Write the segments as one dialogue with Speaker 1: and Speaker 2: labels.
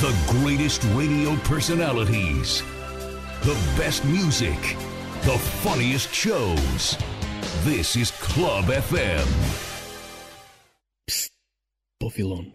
Speaker 1: The greatest radio personalities, the best music, the funniest shows. This is Club FM.
Speaker 2: Psst, Buffy
Speaker 3: Lone.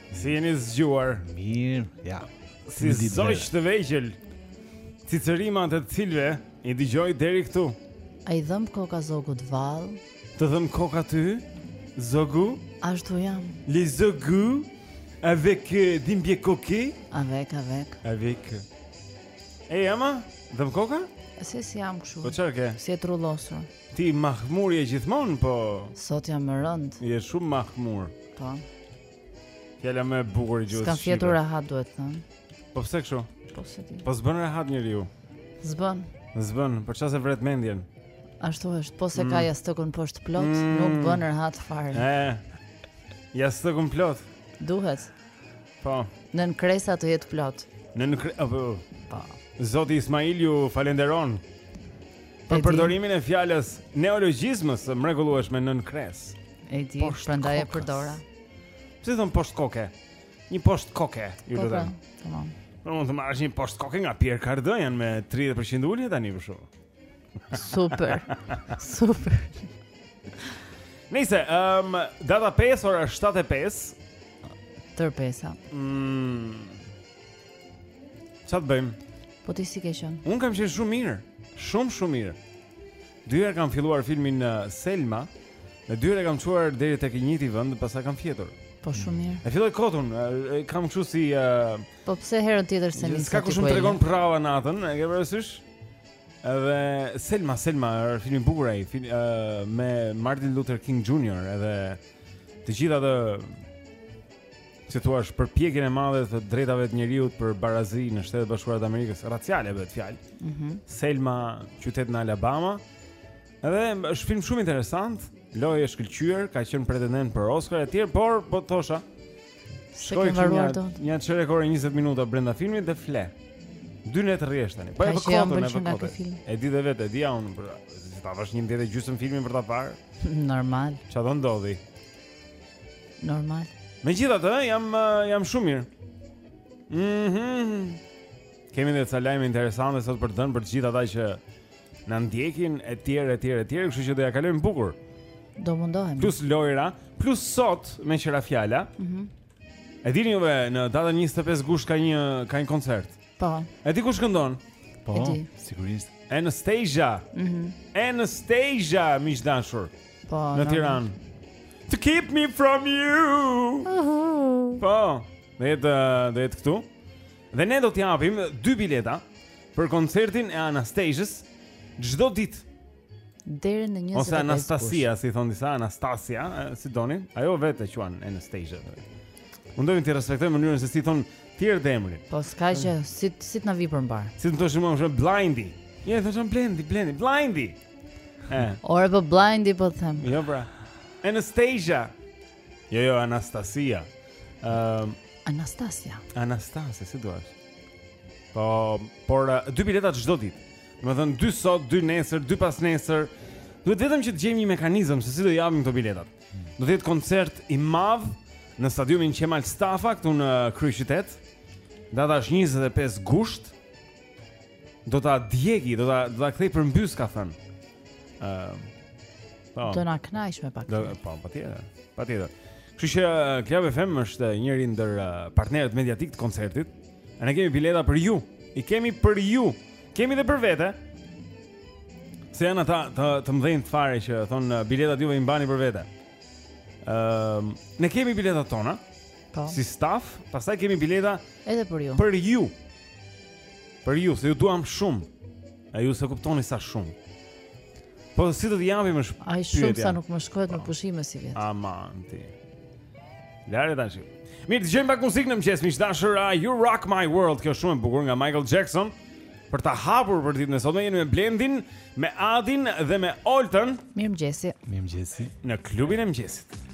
Speaker 3: Si jeni zgjuar?
Speaker 2: Mirë, ja.
Speaker 3: Si zogj të vegjël. cicërimat e të cilëve i dëgjoj deri këtu.
Speaker 4: A i dhemb koka zogut vallë?
Speaker 3: Të dhemb koka ty? Zog?
Speaker 4: Ashtu jam.
Speaker 3: Le zog? Avec eh, dhimbje koke?
Speaker 4: Avec,
Speaker 3: avec. Avec. E, jama? Dhemb koka?
Speaker 4: Se si jam kshu.
Speaker 3: Po çar ke?
Speaker 4: Si e trullosur.
Speaker 3: Ti mahmur je gjithmonë, po...
Speaker 4: Sot jam më rëndë.
Speaker 3: Je shumë mahmur.
Speaker 4: Po.
Speaker 3: Fjala më e bukur e gjuhës.
Speaker 4: S'ka fjetur rahat duhet thënë.
Speaker 3: Po pse kështu?
Speaker 4: Po se ti.
Speaker 3: Po s'bën rahat njeriu.
Speaker 4: S'bën.
Speaker 3: S'bën, për çfarë s'e vret mendjen?
Speaker 4: Ashtu është, po s'e
Speaker 3: mm.
Speaker 4: ka jastëkun poshtë plot,
Speaker 3: mm.
Speaker 4: nuk bën rahat fare.
Speaker 3: Ë. Jastëkun plot.
Speaker 4: Duhet.
Speaker 3: Po.
Speaker 4: Nënkresa të jetë plot.
Speaker 3: Nënkresa. Po.
Speaker 4: po.
Speaker 3: Zoti Ismail ju
Speaker 4: falënderon.
Speaker 3: Për përdorimin e fjalës, neologjizmës së mrekullueshme nënkresë.
Speaker 4: E di, prandaj e përdora.
Speaker 3: Pse s'thonë poshtëkoke? Një poshtëkoke, ju
Speaker 4: po,
Speaker 3: lutem.
Speaker 4: Po, tamam.
Speaker 3: Po mund të marrësh një poshtëkoke nga Pierre Cardin me 30% ulje tani për shkak.
Speaker 4: Super. Super.
Speaker 3: Nëse ehm um, data 5 ora 7:05
Speaker 4: tërë pesa.
Speaker 3: Mm. Çfarë bëjmë?
Speaker 4: Po ti si ke qenë?
Speaker 3: Unë kam qenë shumë mirë, shumë shumë mirë. Dy herë kam filluar filmin uh, Selma, e dy herë e kam çuar deri tek i njëjti vend, pastaj kam fjetur.
Speaker 4: Po shumë mirë.
Speaker 3: E filloj kot unë, e, kam kështu si uh,
Speaker 4: Po pse herën tjetër s'e nis?
Speaker 3: S'ka kush më tregon përralla natën, e ke parasysh? Edhe Selma, Selma, është film i bukur ai, film uh, me Martin Luther King Jr. edhe të gjitha ato si thua, përpjekjen e madhe të të drejtave të njeriut për barazi në Shtetet e Bashkuara të Amerikës, raciale bëhet fjalë.
Speaker 4: Mhm.
Speaker 3: Mm Selma, qytet në Alabama. Edhe është film shumë interesant, lojë e shkëlqyer, ka qenë pretendent për Oscar e tjera, por po thosha
Speaker 4: s'e kam
Speaker 3: mbaruar
Speaker 4: dot.
Speaker 3: Një çerek ore 20 minuta brenda filmit dhe fle. Dy net rresht tani. Po e
Speaker 4: vë kot
Speaker 3: atë
Speaker 4: film.
Speaker 3: E di dhe vetë, e di unë për ta vazhduar te gjysma filmin për ta parë.
Speaker 4: Normal.
Speaker 3: Çfarë do ndodhë?
Speaker 4: Normal.
Speaker 3: Megjithatë, jam jam shumë mirë. Mhm. Mm Kemi edhe ca lajme interesante sot për të dhënë për të gjithë ata që na ndjekin etj etj etj, kështu që do ja kalojmë bukur.
Speaker 4: Domethënë.
Speaker 3: Plus lojra, plus sot me qira fjala.
Speaker 4: Mhm.
Speaker 3: Mm E dini juve në datën 25 gusht ka një ka një koncert.
Speaker 4: Po.
Speaker 3: E di kush këndon?
Speaker 2: Po, sigurisht.
Speaker 3: Anastasia.
Speaker 4: Mhm.
Speaker 3: Mm Anastasia, miq të dashur.
Speaker 4: Po.
Speaker 3: Në Tiranë. To keep me from you.
Speaker 4: Uh -huh.
Speaker 3: Po. Do jetë, do jetë këtu. Dhe ne do t'japim dy bileta për koncertin e Anastasias çdo ditë
Speaker 4: deri në 25
Speaker 5: Ose Anastasia, si thon disa Anastasia, si doni, ajo vetë e quan Anastasia. Mundohemi të respektojmë mënyrën se si thon të tjerët emrin.
Speaker 4: Po s'ka që si si të na vijë për mbarë.
Speaker 5: Si të thoshim më shumë Blendi. Ja i thoshim Blendi, Blendi, Blendi. Eh.
Speaker 4: Ore po Blendi po them.
Speaker 5: Jo pra. Anastasia. Jo jo Anastasia. Ehm um,
Speaker 4: Anastasia.
Speaker 5: Anastasia, si të duash? Po, por dy bileta çdo ditë. Domethënë dy sot, dy nesër, dy pasnesër Duhet vetëm që të gjejmë një mekanizëm Se si do i japim këto biletat hmm. Do të jetë koncert i madh Në stadiumin Qemal Stafa Këtu në kryeqytet Data është 25 gusht Do ta djegë Do ta, do ta kthejë përmbys ka thënë uh, po.
Speaker 4: Do na kënaqësh me pak
Speaker 5: do, Po, patjetër Patjetër Kështu që Club FM është njëri ndër partnerët mediatikë të koncertit Ne kemi bileta për ju. I kemi për ju. Kemi dhe për vete. Se janë ata të, të mëdhenjtë fare që thonë uh, biletat juve i mbani për vete. Ëm, uh, ne kemi biletat tona.
Speaker 4: Po.
Speaker 5: Si staf, pastaj kemi bileta
Speaker 4: edhe për ju.
Speaker 5: Për ju. Për ju, se ju duam shumë. A ju s'e kuptoni sa shumë. Po si do t'i japim është
Speaker 4: pyetja. Aq
Speaker 5: shumë
Speaker 4: sa nuk më shkohet në po. pushime sivjet.
Speaker 5: Aman ti. Lare tash. Mirë, dëgjojmë pak muzikë në mëngjes, miq të dashur. Uh, you rock my world, kjo shumë e bukur nga Michael Jackson. Për ta hapur për ditën e sotme jeni me Blendin, me Adin dhe me Oltën.
Speaker 4: Mirëmëngjesi.
Speaker 2: Mirëmëngjesi.
Speaker 5: Në klubin e mëngjesit.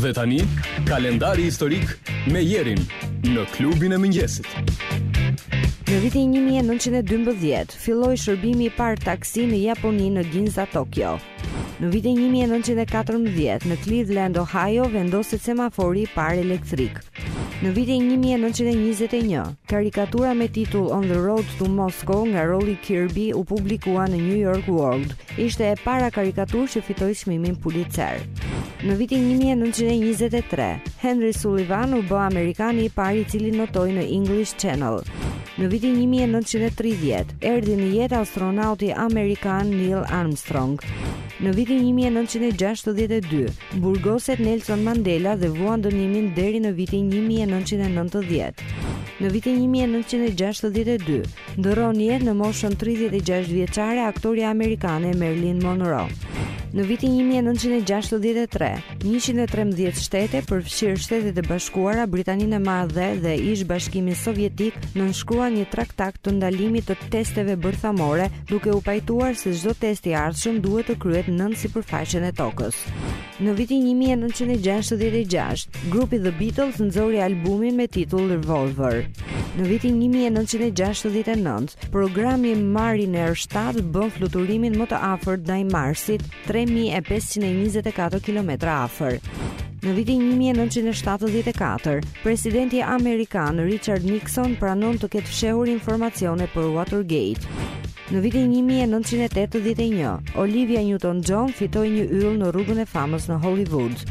Speaker 6: Dhe tani, kalendari historik me Jerin në klubin e mëngjesit.
Speaker 7: Në vitin 1912, filloi shërbimi i parë taksi në Japoni në Ginza, Tokyo. Në vitin 1914, në Cleveland, Ohio, vendoset semafori i parë elektrik. Në vitin 1921, karikatura me titull On the Road to Moscow nga Rollin Kirby u publikua në New York World. Ishte e para karikaturë që fitoi çmimin Pulitzer. Në vitin 1923, Henry Sullivan u bë amerikani i parë i cili notoi në English Channel. Në vitin 1930, erdhi në jetë astronauti amerikan Neil Armstrong. Në vitin 1962, Burgoset Nelson Mandela dhe vuan dënimin deri në vitin 1990. Në vitin 1962, ndërron jetë në moshën 36 vjeçare aktorja amerikane Marilyn Monroe. Në vitin 1963, 113 shtete, përfshirë Shtetet e Bashkuara, Britaninë e Madhe dhe ish-Bashkimin Sovjetik, nënshkruan një traktat të ndalimit të testeve bërthamore duke u pajtuar se çdo test i ardhshëm duhet të kryhet nën sipërfaqen e tokës. Në vitin 1966, grupi The Beatles nxori albumin me titull Revolver. Në vitin 1969, programi Mariner 7 bën fluturimin më të afërt ndaj Marsit 3524 kilometra afër. Në vitin 1974, presidenti amerikan Richard Nixon pranon të ketë fshehur informacione për Watergate. Në vitin 1981, Olivia Newton-John fitoi një yll në Rrugën e Famës në Hollywood.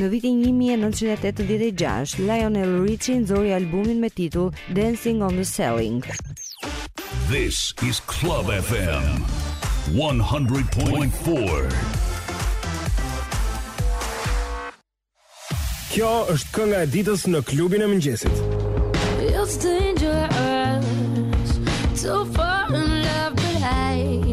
Speaker 7: Në vitin 1986, Lionel Richie nxori albumin me titull Dancing on the Ceiling.
Speaker 1: This is Club FM 100.4.
Speaker 8: Kjo është kënga e ditës në klubin e mëngjesit.
Speaker 9: It's dangerous to fall in love but I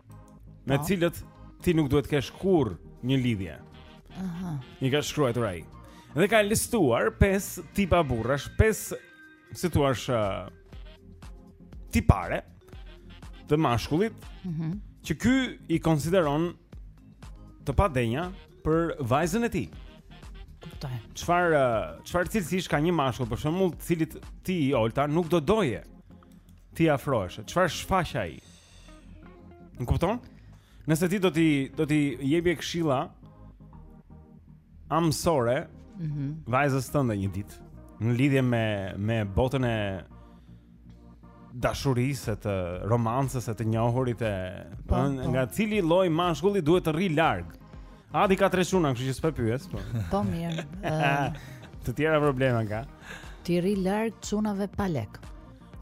Speaker 9: me
Speaker 10: të
Speaker 4: po.
Speaker 3: cilët ti nuk duhet të kesh kurrë një lidhje.
Speaker 4: Aha.
Speaker 3: I ka shkruajtur ai. Dhe ka listuar pesë tipa burrash, pesë si thua sh uh, tipare të mashkullit.
Speaker 4: Mhm.
Speaker 3: Mm që ky i konsideron të padenja për vajzën e tij.
Speaker 4: Kuptoj.
Speaker 3: Çfarë uh, çfarë cilësish ka një mashkull për shembull, të cilit ti Olta nuk do doje t'i afrohesh. Çfarë shfaq ai? Më kupton? Nëse ti do ti do t'i jepje këshilla amësore,
Speaker 4: mm -hmm.
Speaker 3: vajzës tënde një ditë në lidhje me me botën e dashurisë të romancës e të njohurit e
Speaker 4: po, po.
Speaker 3: nga cili lloj mashkulli duhet të rrijë larg. Adi ka tre çuna, kështu që s'po pyes, po.
Speaker 4: Po mirë.
Speaker 3: Të tjera probleme ka.
Speaker 4: T'i rrijë larg çunave pa lek.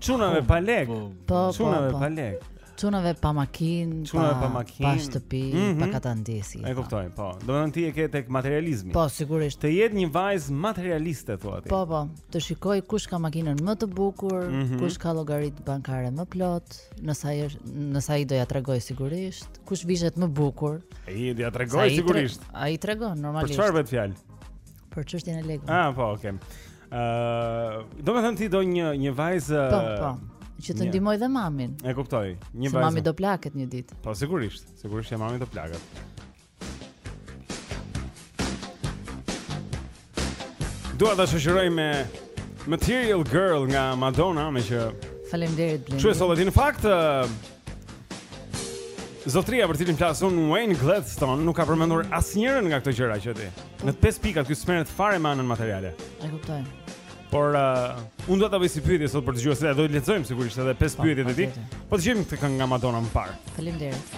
Speaker 3: Çunave pa lek.
Speaker 4: Po, po, po.
Speaker 3: Çunave pa lek.
Speaker 4: Çunave pa makinë,
Speaker 3: çunave
Speaker 4: pa
Speaker 3: makinë,
Speaker 4: pa shtëpi,
Speaker 3: mm -hmm.
Speaker 4: pa katandesi.
Speaker 3: E kuptoj, po. Domethënë ti e ke tek materializmi.
Speaker 4: Po, sigurisht.
Speaker 3: Të jetë një vajzë materialiste thua ti.
Speaker 4: Po, po. Të shikojë kush ka makinën më të bukur,
Speaker 3: mm -hmm.
Speaker 4: kush ka llogaritë bankare më plot, nëse ai nëse ai do ia tregojë sigurisht, kush vishet më bukur.
Speaker 3: Ai do
Speaker 4: ia tregojë
Speaker 3: sigurisht.
Speaker 4: Ai e
Speaker 3: tregon
Speaker 4: normalisht.
Speaker 3: Për çfarë bëhet fjalë?
Speaker 4: Për çështjen e lekut.
Speaker 3: Ah, po, okay. Ëh, uh, domethënë ti do një një vajzë
Speaker 11: Po, po. Që të ndihmojë dhe mamin.
Speaker 3: E kuptoj. Një vajzë.
Speaker 11: Se mami do plaket një ditë.
Speaker 3: Po sigurisht, sigurisht që mami do plaket. Dua ta shoqëroj me Material Girl nga Madonna, meqë
Speaker 11: Faleminderit Blendi.
Speaker 3: Çuaj sollë në fakt, Zotëria për cilin flas unë Wayne Gladstone nuk ka përmendur asnjërën nga këto gjëra që ti. Në 5 pika ky s'merret fare me anën materiale.
Speaker 11: E kuptoj.
Speaker 3: Por uh, unë do ta bëj si pyetje sot për dëgjuesit e do t'i lexojmë sigurisht edhe 5
Speaker 11: po,
Speaker 3: pyetjet e tij. Po dëgjojmë këtë këngë nga Madonna më parë.
Speaker 11: Faleminderit.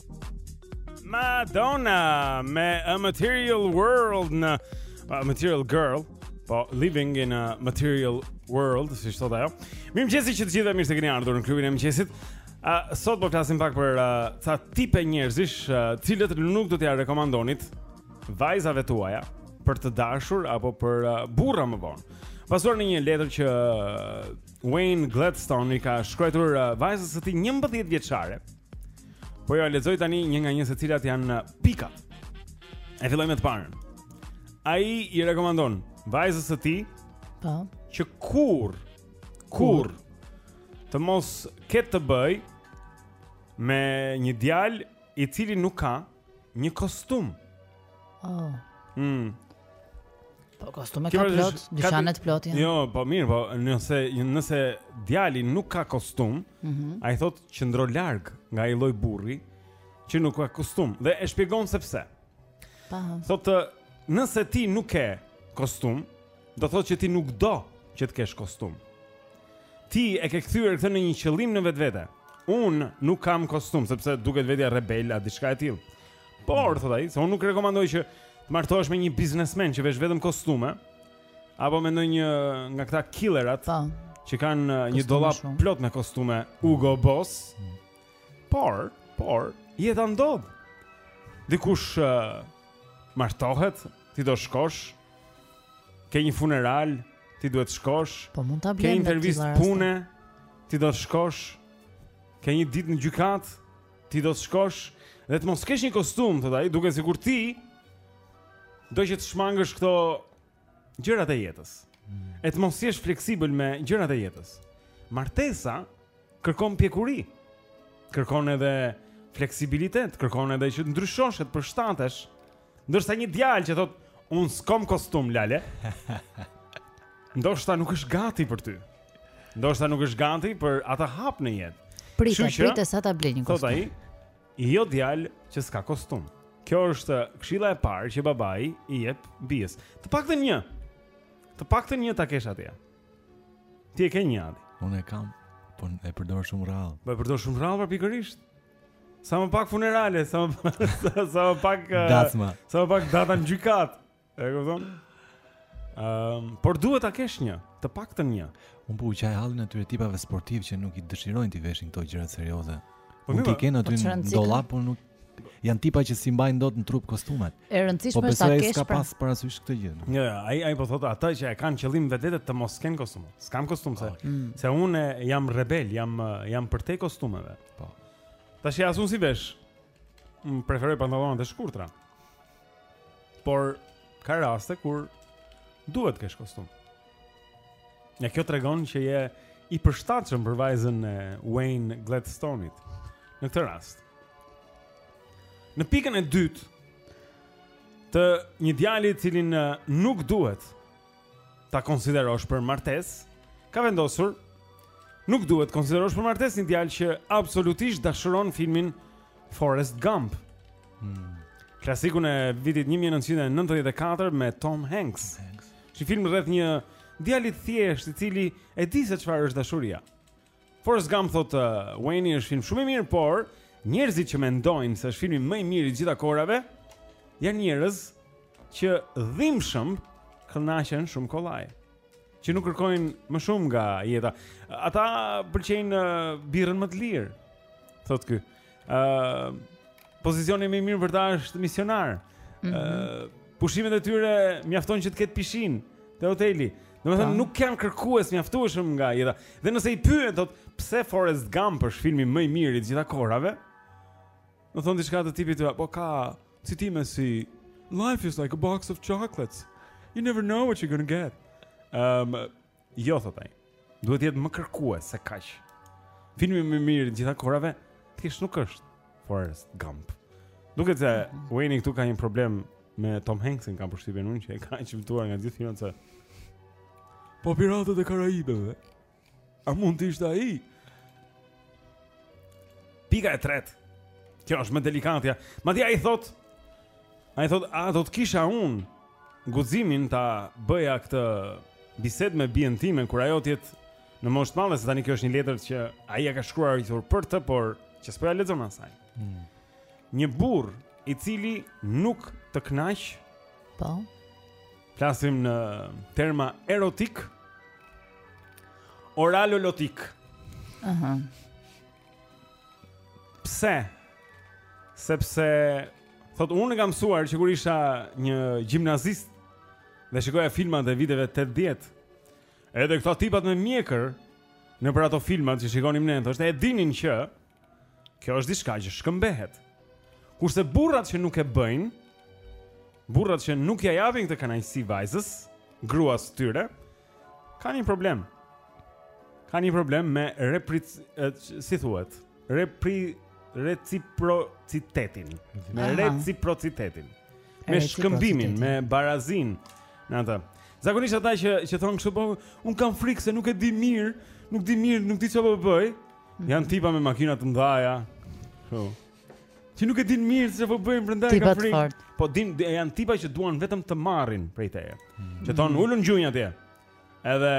Speaker 3: Madonna me a Material World në a Material Girl Po, living in a material world, siç thotë ajo Mirëmëngjesi që të gjithë mirë se keni ardhur në klubin e mëngjesit A, sot po flasim pak për a, ca tipe njerëzish a, të cilët nuk do t'ia rekomandonit Vajzave tuaja Për të dashur apo për a, burra më vonë Bazuar në një letër që Wayne Gladstone i ka shkruajtur vajzës së tij njëmbëdhjetë vjeçare Po jua lexoj tani një nga një se cilat janë uh, pikat. E filloj me të parën. Ai i rekomandon vajzës së tij,
Speaker 11: po,
Speaker 3: që kurrë kurrë të mos ketë të bëjë me një djalë i cili nuk ka, ëh, Një kostum.
Speaker 11: Oh.
Speaker 3: Mm.
Speaker 4: Po kostume ka plot, dyqanet ka... plot janë.
Speaker 3: Jo, po mirë, po nëse nëse djali nuk ka kostum,
Speaker 4: mm -hmm.
Speaker 3: ai thotë qëndro larg nga ai lloj burri që nuk ka kostum dhe e shpjegon se pse.
Speaker 4: Po.
Speaker 3: Thotë, nëse ti nuk ke kostum, Do të thotë që ti nuk do që të kesh kostum. Ti e ke kthyer këtë në një qëllim në vetvete. Unë nuk kam kostum sepse duket vetja rebel a diçka e tillë. Por mm. thotë ai, se unë nuk rekomandoj që të martohesh me një biznesmen që vesh vetëm kostume apo me ndonjë nga këta killerat. Po. Që kanë uh, një dollap plot me kostume Hugo Boss. Mm. Por, por jeta ndodh. Dikush uh, martohet, ti do shkosh Ke një funeral, ti duhet të shkosh.
Speaker 4: Po mund ta
Speaker 3: blejë.
Speaker 4: Ke
Speaker 3: intervistë pune, ti do të shkosh. Ke një ditë në gjykatë, ti do të shkosh. Dhe të mos kesh një kostum, thotë ai, duket sikur ti do që të shmangësh këto gjërat e jetës. E të mos jesh fleksibël me gjërat e jetës. Martesa kërkon pjekuri. Kërkon edhe fleksibilitet, kërkon edhe që të ndryshosh, të përshtatesh Ndërsa një djalë që thotë un s'kam kostum lale. Ndoshta nuk është gati për ty. Ndoshta nuk është gati për atë hap në jetë.
Speaker 4: Prit,
Speaker 3: kështu që,
Speaker 4: prit sa ta blej një
Speaker 3: Thotë
Speaker 4: kostum.
Speaker 3: ai, jo djalë që s'ka kostum. Kjo është këshilla e parë që babai i jep bijës. Të paktën një. Të paktën një ta kesh atje. Ti e ke një atë.
Speaker 2: Unë e kam, po e përdor shumë rrallë.
Speaker 3: Po e përdor shumë rrallë pra pikërisht. Sa më pak funerale, sa më pak sa më pak dasma,
Speaker 2: uh,
Speaker 3: sa më pak data në gjykat. E kupton? Ëm, um, por duhet ta kesh një, të paktën një.
Speaker 2: Un po u qaj hallin e atyre tipave sportiv që nuk i dëshirojnë të veshin këto gjëra serioze.
Speaker 3: Po
Speaker 2: mund t'i kenë aty
Speaker 4: po
Speaker 2: në dollap, por nuk janë tipa që s'i mbajnë dot në trup kostumet.
Speaker 4: E rëndësishme
Speaker 2: po
Speaker 4: është ta kesh.
Speaker 2: Po ka
Speaker 4: pra.
Speaker 2: pas parasysh këtë gjë.
Speaker 3: Jo, jo, ai ai po thotë ata që e kanë qëllim në vetvete të mos kenë kostum. S'kam kostum se.
Speaker 4: Ah, mm.
Speaker 3: Se unë jam rebel, jam jam përtej kostumeve.
Speaker 2: Po.
Speaker 3: Tash ja as unë s'i vesh. Unë preferoj pantallonat e shkurtra. Por ka raste kur duhet të kesh kostum. Ja kjo tregon që je i përshtatshëm për vajzën e Wayne Gladstonit në këtë rast. Në pikën e dytë të një djali i cili nuk duhet ta konsiderosh për martesë, ka vendosur nuk duhet të konsiderosh për martesë një djalë që absolutisht dashuron filmin Forrest Gump. Hmm. Klasikun e vitit 1994 me Tom Hanks. Hanks. Që film rreth një djali të thjeshtë i cili e di se çfarë është dashuria. Forrest Gump thot uh, Wayne është film shumë i mirë, por njerëzit që mendojnë se është filmi më i mirë i të gjitha kohërave janë njerëz që dhimbshëm kënaqen shumë kollaj. Që nuk kërkojnë më shumë nga jeta. Ata pëlqejnë uh, birrën më të lirë. Thot ky. Ë uh, pozicioni më i mirë për ta është misionar. Ë
Speaker 4: mm -hmm.
Speaker 3: uh, pushimet e tyre mjafton që të ketë pishinë te hoteli. Domethënë
Speaker 4: po.
Speaker 3: nuk janë kërkues mjaftueshëm nga jeta. Dhe nëse i pyet thot pse Forrest Gump është filmi më i mirë i të gjitha kohërave? Do thon diçka të tipit, po ka citime si Life is like a box of chocolates. You never know what you're going to get. Ehm um, Jo, thot ai. Duhet të jetë më kërkues se kaq. Filmi më i mirë i të gjitha kohërave thjesht nuk është Forrest Gump. Duket se Wayne këtu ka një problem me Tom Hanksin kam përshtypjen unë që e ka qëmtuar nga gjithë filmat se Po piratët e Karaibeve. A mund të ishte ai? Pika e tretë. Kjo është më delikatja. Madje ai thot, ai thot, a do të kisha unë guximin ta bëja këtë bisedë me bijën time kur ajo të jetë në moshë të madhe se tani kjo është një letër që ai ia ka shkruar e thur për të, por që s'po ia lexon asaj. Hmm. Një burr i cili nuk të kënaq.
Speaker 4: Po.
Speaker 3: Flasim në terma erotik. Oralolotik.
Speaker 4: Aha. Uh -huh.
Speaker 3: Pse? Sepse Thotë unë e kam mësuar që kur isha një gjimnazist dhe shikoja filmat e viteve 80. Edhe këta tipat me mjekër nëpër ato filmat që shikonim ne, thoshte e dinin që kjo është diçka që shkëmbehet. Kurse burrat që nuk e bëjnë, burrat që nuk ia japin këtë kënaqësi vajzës, gruas tyre, Kanë një problem. Kanë një problem me repric si thuhet, repri reciprocitetin, me reciprocitetin, me shkëmbimin, me barazinë
Speaker 12: në atë. Zakonisht ata që që thonë kështu po unë kam frikë se nuk e di mirë, nuk di mirë, nuk di çfarë po bëj. Mhm. Janë tipa me makina të mëdha. Kështu. Që nuk e dinë mirë se ça po bëjnë prandaj kanë frikë.
Speaker 4: Fort.
Speaker 12: Po din janë tipa që duan vetëm të marrin prej teje. Hmm. Që thonë ulu në gjunjë atje. Edhe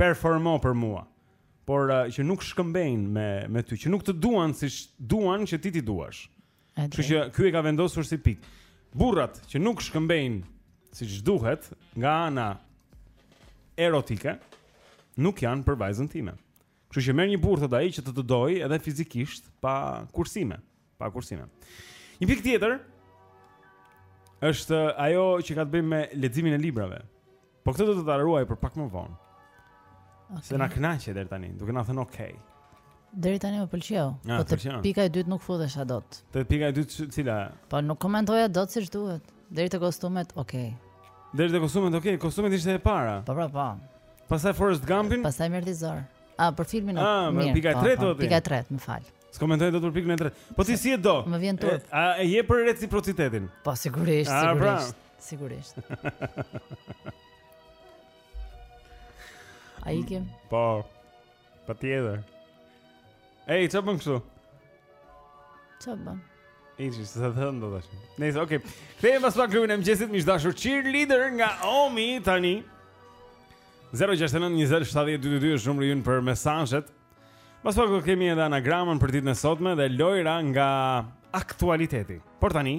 Speaker 12: performo për mua. Por uh, që nuk shkëmbejnë me me ty, që nuk të duan siç duan që ti t'i duash. Kështu që ky e ka vendosur si pikë. Burrat që nuk shkëmbejnë siç duhet nga ana erotike nuk janë për vajzën time. Kështu që merr një burrë thotë ai që të të dojë edhe fizikisht pa kursime, pa kursime. Një pikë tjetër është ajo që ka të bëjë me leximin e librave. Po këtë do të ta ruaj për pak më vonë. Okay. Se na kënaqe deri tani, duke na thënë okay.
Speaker 4: Deri tani më pëlqeu.
Speaker 12: Ja,
Speaker 4: po
Speaker 12: të
Speaker 4: pika e dytë nuk futesha dot.
Speaker 12: Te pika e dytë cila?
Speaker 4: Po nuk komentoja dot siç duhet. Deri te kostumet, okay.
Speaker 12: Deri te kostumet, okay. Kostumet ishte e para.
Speaker 4: Po, po, po.
Speaker 12: Pastaj Forrest Gumpin?
Speaker 4: Pastaj merri zor. A për filmin e
Speaker 12: ah,
Speaker 4: mirë. Ah,
Speaker 12: pika
Speaker 4: 3
Speaker 12: do ti.
Speaker 4: Pika 3, më fal.
Speaker 12: S'komentoj dot për pikën e tretë. Po ti si e do?
Speaker 4: Më vjen turp.
Speaker 12: A je për reciprocitetin?
Speaker 4: Po sigurisht,
Speaker 12: pra.
Speaker 4: sigurisht. Sigurisht. A ikim?
Speaker 12: Po. Patjetër. Ej, ça bën kështu?
Speaker 4: Ça bën?
Speaker 12: Ej, që se të thënë do të shumë Nejse, okej okay. Kthehemi pas pak klubin e mëngjesit miq të dashur Cheerleader nga Omi tani 069-2722 është numri jonë për mesazhet Pas pak do kemi edhe anagramën për ditën e sotme Dhe lojra nga aktualiteti Por tani,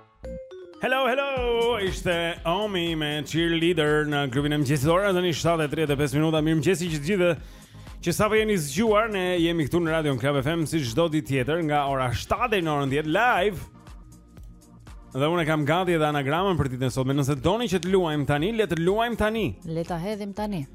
Speaker 12: Hello, hello, ishte Omi me cheerleader në klubin e mëngjesit, ora tani 7.35 minuta, mirëmëngjesi të gjithë që sapo jeni zgjuar, ne jemi këtu në Radion Club FM, si çdo ditë tjetër, nga ora 7 deri në orën 10, live, Dhe unë kam gati edhe anagramën për ditën e sotme. Nëse doni që të luajmë tani, le të luajmë tani.
Speaker 4: Le ta hedhim tani.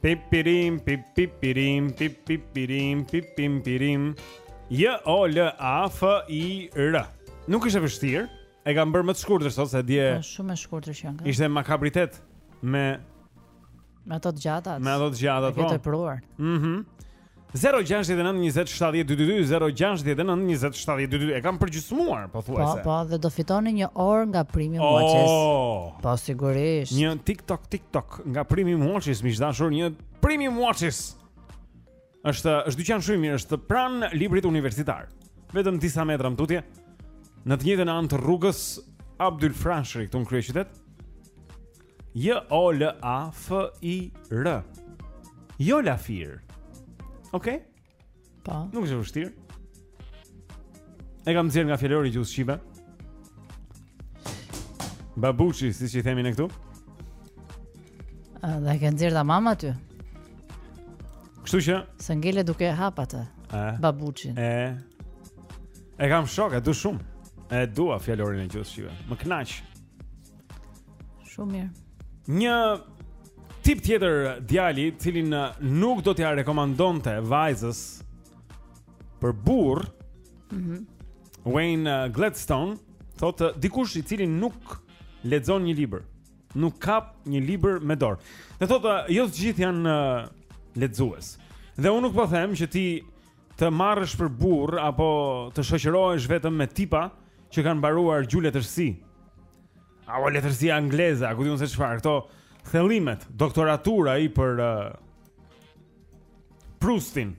Speaker 4: Pip pirim
Speaker 3: pip pip pirim pip pip pirim pip pim pirim. J O L A F I R. Nuk është e vështirë. E kam bërë më të shkurtër sot se dje.
Speaker 4: Është po, shumë e shkurtër që janë.
Speaker 3: Ishte makabritet me
Speaker 4: me ato të gjata.
Speaker 3: Me ato të gjata
Speaker 4: po. Këtë e provuar.
Speaker 3: Mhm. Mm 069 20 70 222 069 20 70 222 e kam përgjysmuar
Speaker 4: po
Speaker 3: thuaj
Speaker 4: po, se. Po, po, dhe do fitoni një orë nga Primi oh! Watches.
Speaker 3: Oh,
Speaker 4: po sigurisht.
Speaker 3: Një TikTok TikTok nga Primi Watches, miq të dashur, një Primi Watches. Është është dyqan shumë i mirë, është pranë librit universitar. Vetëm disa metra më tutje, në të njëjtën anë të rrugës Abdyl Frashëri këtu në kryeqytet. J O L A F I R. Jolafir. Okej? Okay?
Speaker 4: Po.
Speaker 3: Nuk është e vështirë. E kam nxjerr nga fjalori i gjuhës shqipe. Babuçi, siç i themi ne këtu.
Speaker 4: A dhe ke nxjerr ta mama ty?
Speaker 3: Kështu që
Speaker 4: se ngele duke hap atë. Babuçin.
Speaker 3: E. E kam shok, e du shumë. E dua fjalorin e gjuhës shqipe. Më kënaq.
Speaker 4: Shumë mirë.
Speaker 3: Një tip tjetër djali, cilin uh, nuk do t'ja rekomandonte vajzës për burrë.
Speaker 4: Mhm.
Speaker 3: Mm Wayne uh, Gladstone thotë uh, dikush i cili nuk lexon një libër, nuk kap një libër me dorë. Dhe thotë jo të gjithë janë lexues. Dhe unë nuk po them që ti të marrësh për burrë apo të shoqërohesh vetëm me tipa që kanë mbaruar gjuhë letërsi. Apo letërsi angleze, ku di un se çfarë, këto thellimet, doktoratura ai për uh, Prustin.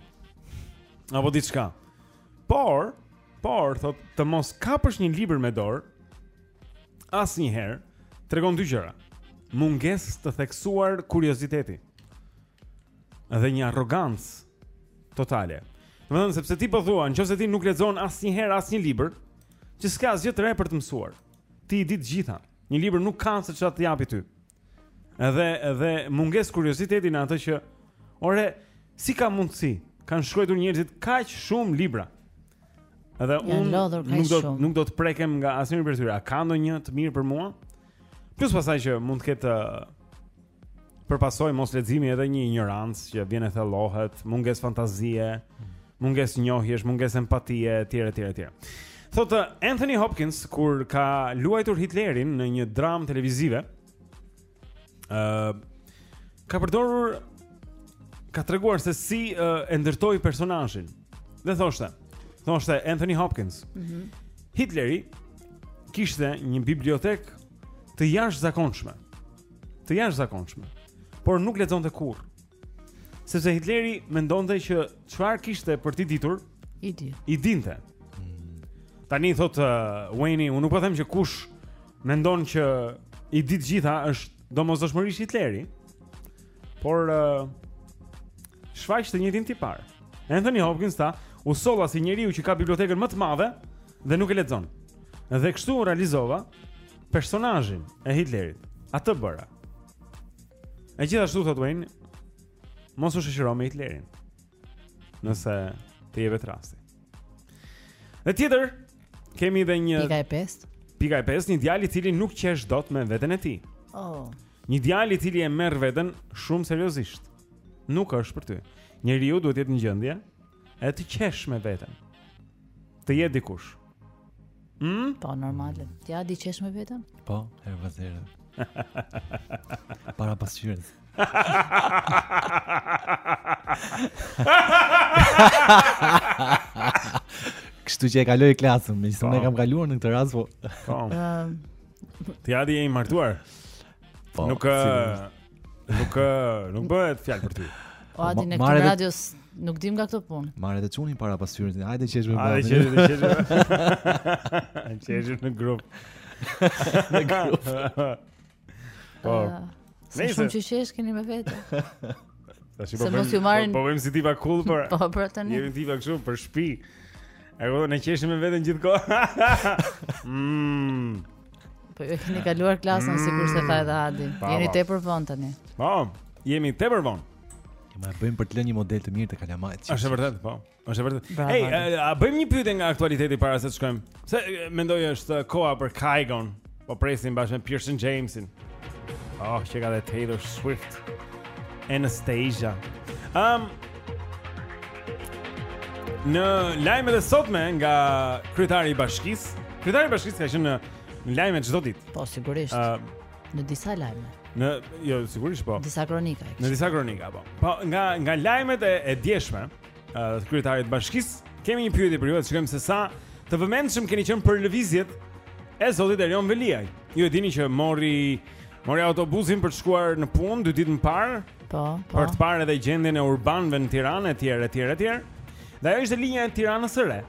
Speaker 3: Apo diçka. Por, por thot të mos kapësh një libër me dorë asnjëherë tregon dy gjëra. Mungesë të theksuar kurioziteti. dhe një arrogancë totale. Domethënë sepse ti po thua, nëse ti nuk lexon asnjëherë asnjë libër, që s'ka asgjë të re për të mësuar. Ti i di të gjitha. Një libër nuk ka se çfarë të japi ty. Edhe edhe munges kurioziteti në atë që ore si ka mundsi? Kan shkruar njerëzit kaq shumë libra. Edhe
Speaker 4: un
Speaker 3: nuk do
Speaker 4: shumë.
Speaker 3: nuk do të prekem nga asnjëri prej tyre. A ka ndonjë të mirë për mua? Plus pastaj që mund të ketë për pasojë mosleximi edhe një injorancë që vjen e thellohet, mungesë fantazie, mungesë njohjesh, mungesë empatie etj etj etj. Thotë Anthony Hopkins kur ka luajtur Hitlerin në një dramë televizive, ë uh, ka përdorur ka treguar se si uh, e ndërtoi personazhin. Dhe thoshte, thoshte Anthony Hopkins.
Speaker 4: Mm -hmm.
Speaker 3: Hitleri kishte një bibliotekë të jashtëzakonshme. të jashtëzakonshme, por nuk lexonte kurrë. Sepse Hitleri mendonte që çfarë kishte për t'i ditur,
Speaker 4: i di.
Speaker 3: I dinte. Hmm. Tani thotë uh, Wayne, unë nuk po them që kush mendon që i di të gjitha është domosdoshmërisht Hitleri. Por uh, shfaq të njëjtin tipar. Anthony Hopkins tha, u solla si njeriu që ka bibliotekën më të madhe dhe nuk e lexon. Dhe kështu e realizova personazhin e Hitlerit. Atë bëra. E gjithashtu thotë Wayne, mos u shoqëro me Hitlerin. Nëse të jepet rasti. Dhe tjetër, kemi dhe një
Speaker 4: Pika e 5.
Speaker 3: Pika e 5, një djalë i cili nuk qesh dot me veten e tij.
Speaker 4: Oh.
Speaker 3: Një djalë i cili e merr veten shumë seriozisht. Nuk është për ty. Njeriu duhet të jetë në gjendje Edhe të qeshë me veten. Të jetë dikush. Mm?
Speaker 4: Po, normale. Ti Adi qesh me veten?
Speaker 2: Po, herë pas herë. Para pasqyrës. Kështu që e kaloj klasën, me që po. E kam kaluar në këtë rast, po.
Speaker 3: Po.
Speaker 4: Ehm.
Speaker 3: Ti Adi je i martuar?
Speaker 2: Po,
Speaker 3: nuk ë nuk ë nuk bëhet fjalë për ty.
Speaker 4: Po Adi në këtë radio nuk dimë nga këto punë.
Speaker 2: Marr edhe çunin para pasqyrës. Hajde qesh me
Speaker 3: babanë.
Speaker 2: Hajde
Speaker 3: qesh, qesh. Qesh në grup.
Speaker 2: Në grup.
Speaker 3: Po.
Speaker 4: Ah, ne shumë që qesh keni me vete.
Speaker 3: Tash
Speaker 4: po vëmë. Po, marrin...
Speaker 3: Po vëmë si tipa cool për.
Speaker 4: Po për atë ne.
Speaker 3: Jemi tipa kështu për shtëpi. Ajo ne qeshim me veten gjithkohë. Mmm.
Speaker 4: Po ju e keni kaluar klasën mm. sikurse tha edhe Adi. Jeni tepër vonë tani.
Speaker 3: Po, jemi tepër vonë.
Speaker 2: Ne më bëjmë për të lënë një model të mirë te kalamajt.
Speaker 3: Është vërtet, po. Është vërtet. Ej, a bëjmë një pyetje nga aktualiteti para se të shkojmë? Se mendoj është koha për Kygon. Po presim bashkë me Parson Jamesin. Oh, që ka dhe Taylor Swift. Anastasia. Um, Në lajmet e sotme nga kryetari i bashkisë, kryetari i bashkisë ka qenë në lajme çdo ditë.
Speaker 4: Po sigurisht.
Speaker 3: Uh,
Speaker 4: në disa lajme.
Speaker 3: Në jo sigurisht po.
Speaker 4: Disa kronika. Kështu.
Speaker 3: Në disa kronika po. Po nga nga lajmet e, e djeshme të uh, kryetarit të bashkisë, kemi një pyetje për ju, shikojmë se sa të vëmendshëm keni qenë për lëvizjet e zotit Erion Veliaj. Ju e dini që mori mori autobusin për të shkuar në punë dy ditë më parë,
Speaker 4: Po, po.
Speaker 3: Për të parë edhe gjendjen e urbanëve në Tiranë etj etj etj. Dhe ajo ishte linja e Tiranës së re.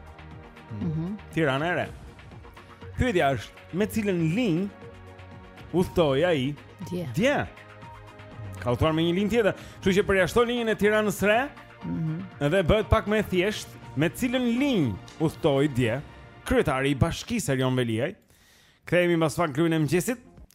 Speaker 4: Mhm.
Speaker 3: Mm Tirana e re. Pyetja është me cilën linjë udhëtoi ai?
Speaker 4: Dje.
Speaker 3: Dje. Ka udhëtuar me një linjë tjetër, kështu që përjashto linjën e Tiranës së re.
Speaker 4: Mhm.
Speaker 3: Mm dhe bëhet pak më e thjeshtë me cilën linjë udhëtoi dje kryetari i bashkisë Erion Veliaj. Kthehemi pas pak në klubin e
Speaker 13: mëngjesit.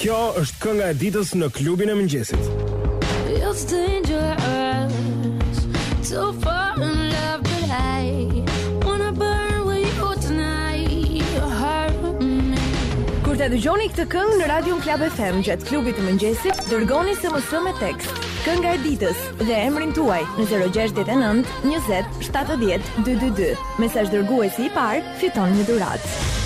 Speaker 13: Kjo është
Speaker 8: kënga e ditës në klubin e mëngjesit.
Speaker 9: Feels dangerous to fall in love but I wanna burn with you tonight your heart with me
Speaker 10: Kur ta dëgjoni këtë këngë në radion Club FM gjatë klubit të mëngjesit, dërgoni SMS me tekst Kënga e ditës dhe emrin tuaj në 069 20 70 222. Mesazh dërguesi i parë fiton një dhuratë.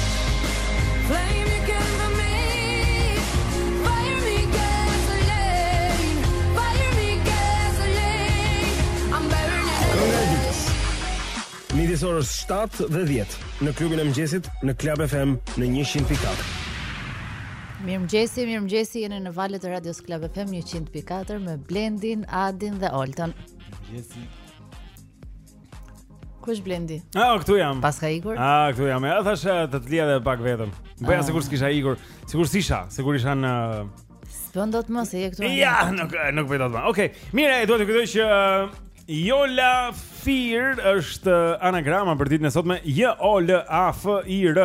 Speaker 8: midis orës 7 dhe 10 në klubin e mëngjesit në Club FM në 100.4.
Speaker 4: Mirëmëngjesi, mirëmëngjesi, jeni në valët e radios Club FM 100.4 me Blendin, Adin dhe Oltën.
Speaker 3: Mirëmëngjesi.
Speaker 4: Ku është Blendi?
Speaker 3: Ah, këtu jam.
Speaker 4: Paska ikur?
Speaker 3: Ah, këtu jam. Ja thashë eh, të të lija dhe pak vetëm. Bëja
Speaker 4: ah.
Speaker 3: sikur s'kisha ikur, sikur s'isha, sikur isha në
Speaker 4: S'bën dot më se je këtu.
Speaker 3: Ja, nuk eh, nuk vjen dot më. Okej. Okay. Mirë, dua të kujtoj që eh, Jola Fir është anagrama për ditën e sotme. J O L A F I R.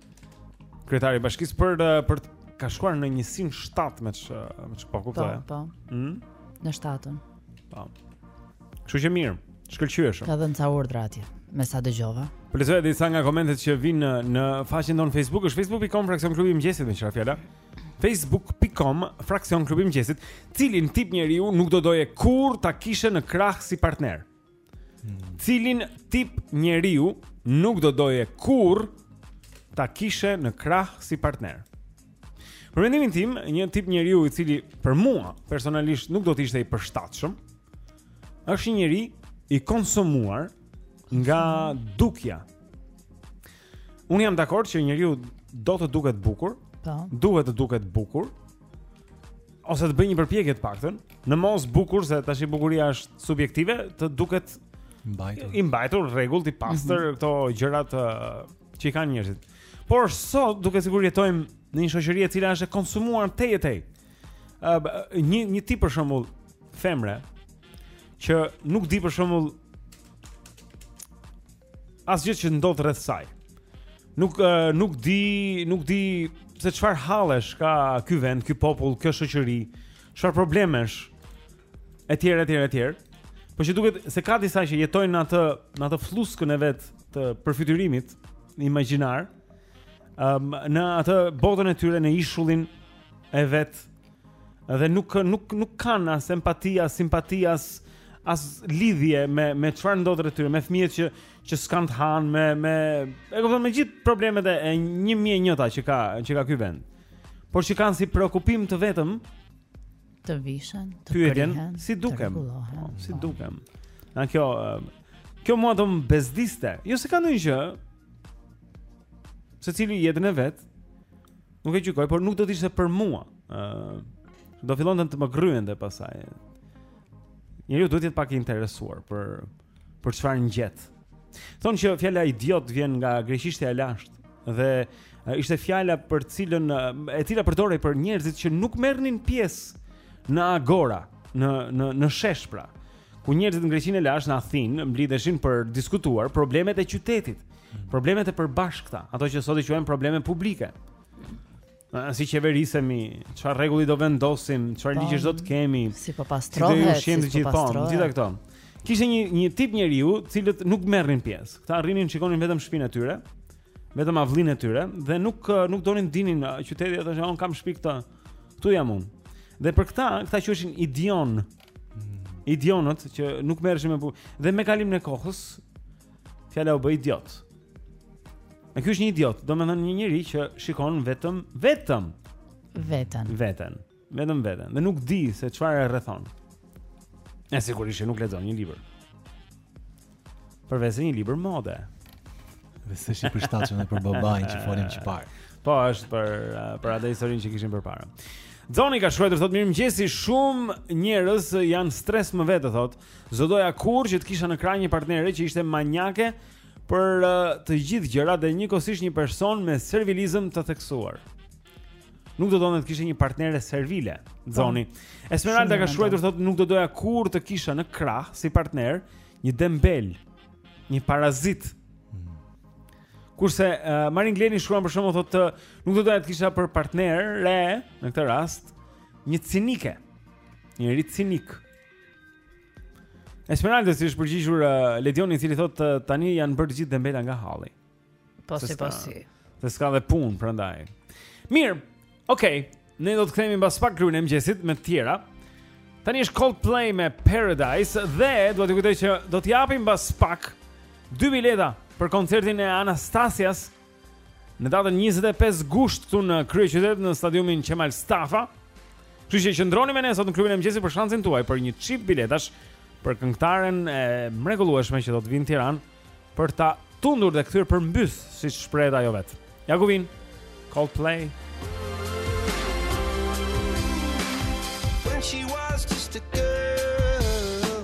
Speaker 4: Kryetari i bashkisë për
Speaker 3: për ka shkuar në njësinë 7 me që, me që po
Speaker 4: kuptoj.
Speaker 3: Po,
Speaker 4: po.
Speaker 3: Mm?
Speaker 4: Në 7-ën.
Speaker 3: Po. Kështu që mirë, shkëlqyeshëm.
Speaker 4: Ka dhënë ca urdhra atje, me sa dëgjova.
Speaker 3: Për disa nga komentet që vijnë në, në faqen tonë Facebook, është facebook.com fraksion klubi mëngjesit me çfarë fjala? facebook.com fraksion klubi mëngjesit, cilin tip njeriu nuk do doje kurrë ta kishe në krah si partner? Cilin tip njeriu nuk do doje kurrë ta kishe në krah si partner? Për mendimin tim, një tip njeriu i cili për mua personalisht nuk do të ishte i përshtatshëm, është një njeri i konsumuar nga dukja. Unë jam dakord që njeriu do të duket bukur,
Speaker 4: po.
Speaker 3: duhet të duket bukur, ose të bëjë një përpjekje të paktën, në mos bukur se tashi bukuria është subjektive, të duket
Speaker 2: mbajtur.
Speaker 3: I mbajtur rregullt i pastër mm -hmm. këto gjërat që i kanë njerëzit. Por sot duket sikur jetojmë në një shoqëri e cila është e konsumuar tej e tej. Ë uh, një një tip për shembull femre që nuk di për shembull asgjë që ndodh rreth saj. Nuk uh, nuk di, nuk di se çfarë hallesh ka ky vend, ky popull, kjo shoqëri, çfarë problemesh etj etj etj. Po që duket se ka disa që jetojnë në atë në atë flluskën e vet të përfytyrimit imagjinar. Ëm um, në atë botën e tyre në ishullin e vet Dhe nuk nuk nuk kanë as empati, as simpati, as as lidhje me me çfarë ndodh rreth tyre, me fëmijët që që s'kan të hanë, me me e kupton me gjithë problemet e 1001-ta që ka që ka ky vend. Por që kanë si preokupim të vetëm
Speaker 4: të vishen, të pyesin,
Speaker 3: si dukem, po, si
Speaker 4: po.
Speaker 3: dukem. Na kjo kjo mua do të më bezdiste. Jo se ka ndonjë gjë. Secili jetën e vet, Nuk e gjykoj, por nuk do të ishte për mua. Ë uh, do fillonte të më gërryente pastaj. Njeriu duhet të jetë pak i interesuar për për çfarë ngjet. Thonë që fjala idiot vjen nga greqishtja e lashtë dhe ishte fjala për cilën e cila përdorej për njerëzit që nuk merrnin pjesë në agora, në në në shesh pra. Ku njerëzit në Greqinë e lashtë në Athinë mblidheshin për diskutuar problemet e qytetit. Problemet e përbashkëta, ato që sot i quajmë probleme publike. A si qeverisemi, çfarë rregulli do vendosim, çfarë
Speaker 4: po,
Speaker 3: ligjesh do të kemi?
Speaker 4: Si po pastrohet, si
Speaker 3: po pastrohet. Gjithë
Speaker 4: po,
Speaker 3: gjithë këto. Kishte një një tip njeriu, të cilët nuk merrnin pjesë. Këta rrinin shikonin vetëm shtëpinë e tyre, vetëm avllinë e tyre dhe nuk nuk donin dinin për qytetin, ata thoshin, "Un kam shtëpi këtu. Ktu jam unë." Dhe për këta, këta quheshin idion. Idionët që nuk merreshin me punë. Dhe me kalimin e kohës, Fjala u bë idiot. Në ky është një idiot, domethënë një njeri që shikon vetëm, vetëm
Speaker 4: veten
Speaker 3: Veten, vetëm veten Dhe nuk di se çfarë e rrethon E sigurisht nuk lexon një libër Përveçse një libër mode
Speaker 2: Dhe është e përshtatshme dhe për babain që folim që parë
Speaker 3: Po, është për, uh, për atë historinë që kishim përpara Xhoni ka shkruar thotë mirëmëngjes, shumë njerëz janë stres më vete thotë, S'do doja kurrë që të kisha në krah një partnere që ishte maniake për uh, të gjithë gjërat dhe njëkohësisht një person me servilizëm të theksuar. Nuk do doje të kishe një partnere servile, po. Xhoni.
Speaker 4: Esmeralda
Speaker 3: ka shkruar thotë nuk do doja kurrë të kisha në krah si partner një dembel, një parazit. Hmm. Kurse uh, Marin Gleni shkruan për shembull thotë nuk do doja të kisha për partnere në këtë rast një cinike. Njeri cinik. Esmeraldës i është përgjigjur uh, Ledioni i cili thotë uh, tani janë bërë gjithë dembela nga halli.
Speaker 4: Po si po si.
Speaker 3: Se s'ka dhe punë prandaj. Mirë. Okej. Okay. Ne do të kthehemi mbas pak kryen e mëngjesit me të tjera. Tani është Coldplay me Paradise dhe do t'ju kujtoj që do të japim mbas pak dy bileta për koncertin e Anastasias Në datën 25 gusht këtu në kryeqytet në stadiumin Qemal Stafa. Kështu që qëndroni me ne sot në klubin e mëngjesit për shansin tuaj për një çift biletash për këngëtaren e mrekullueshme që do të vijë në Tiranë për ta tundur dhe kthyer përmbys, siç shprehet ajo vetë. Ja ku vijnë. Coldplay.
Speaker 14: When she was just a girl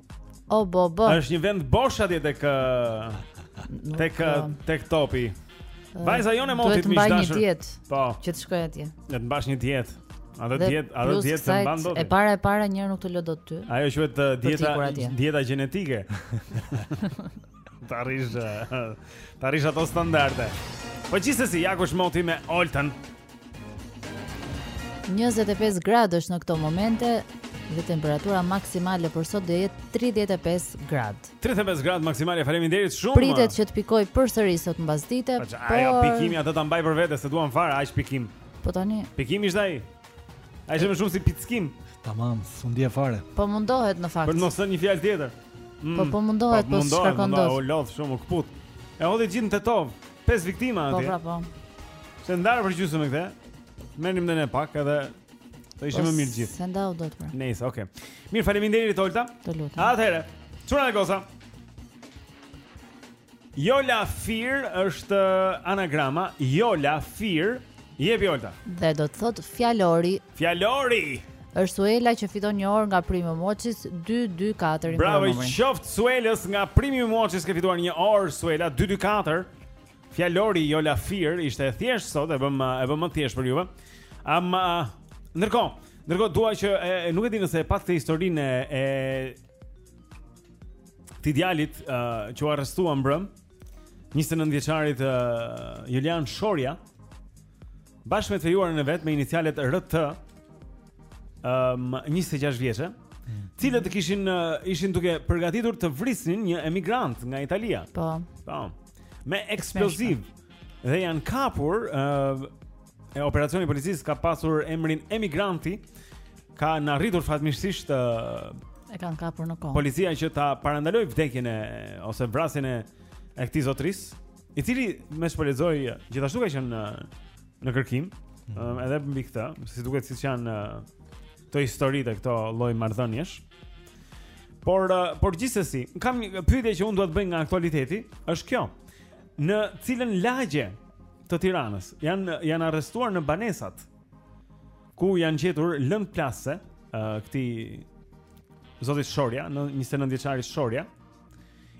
Speaker 4: O bo bo.
Speaker 3: Është një vend bosh atje tek tek tek topi. Vajza jonë motit
Speaker 4: më
Speaker 3: dashur. Po.
Speaker 4: Që të shkoj atje.
Speaker 3: Në të mbash një dietë. A
Speaker 4: do
Speaker 3: dietë, a
Speaker 4: do
Speaker 3: dietë
Speaker 4: të
Speaker 3: mban dot?
Speaker 4: E para e para herë nuk të lë dot ty.
Speaker 3: Ajo quhet dieta dieta gjenetike. T'i rrisësh T'i rrisësh ato standarte Po gjithsesi ja ku është moti me Oltën
Speaker 4: 25 gradë është në këto momente dhe temperatura maksimale për sot do jetë 35 gradë.
Speaker 3: 35 gradë maksimale, faleminderit shumë.
Speaker 4: Pritet që të pikojë përsëri sot mbasdite,
Speaker 3: po por ajo pikimi atë ta mbajë për vete, s'e duam fare aq pikim.
Speaker 4: Po tani.
Speaker 3: Pikimi është ai. Ai është më shumë si pickim.
Speaker 2: Tamam, fundi e fare.
Speaker 4: Po mundohet në fakt.
Speaker 3: Për të mos thënë një fjalë tjetër. Mm,
Speaker 4: po po mundohet, po, po
Speaker 3: s'shkarkon
Speaker 4: dot.
Speaker 3: Mundohet, u lodh shumë u kput. E hodhi gjithë në Tetovë, pesë viktima
Speaker 4: po,
Speaker 3: atje.
Speaker 4: Po, pra, po.
Speaker 3: S'e ndanë përgjysmë këtë, merrnim dhe ne pak edhe do ishim po, më mirë gjithë.
Speaker 4: S'e ndau dot pra.
Speaker 3: Nejse, oke. Okay. Mirë, faleminderit, Olta.
Speaker 4: Të lutem.
Speaker 3: Atëhere, çuna e goca. Jola Fir është anagrama Jola Fir Jepi Olta
Speaker 4: Dhe do të thotë fjalori
Speaker 3: Fjalori
Speaker 4: është Suela që fiton një orë nga Primi Moçis 224.
Speaker 3: Bravo
Speaker 4: i
Speaker 3: qoftë Suelës nga Primi Moçis që ka fituar një orë Suela 224. Fjalori Jola Fir ishte e thjeshtë sot e vëm e vëm më të thjeshtë për juve. Am ndërkohë, ndërkohë dua që e, e, nuk e di nëse e patë këtë historinë e këtij djalit uh, që u arrestua mbrëm, 29 vjeçarit uh, Julian Shorja, bashkë me të fejuarën e vet me inicialet RT, um, 26 vjeçe, mm. të cilët kishin uh, ishin duke përgatitur të vrisnin një emigrant nga Italia.
Speaker 4: Po.
Speaker 3: Po. Me eksploziv. Dhe janë kapur uh, e operacioni i policisë ka pasur emrin emigranti kanë arritur fatmirësisht
Speaker 4: e kanë kapur në kohë.
Speaker 3: Policia që ta parandalojë vdekjen e ose vrasjen e e këtij zotërisë, i cili me ç'po lexoj gjithashtu ka qenë në në kërkim, mm -hmm. edhe mbi këtë, si duket siç janë këto historitë e këto lloj marrëdhëniesh. Por por gjithsesi, kam një pyetje që unë dua të bëj nga aktualiteti, është kjo. Në cilën lagje të Tiranës janë janë arrestuar në banesat ku janë gjetur lëndë plasëse uh, këtij zotit Shorja, në 29 vjeçari Shorja,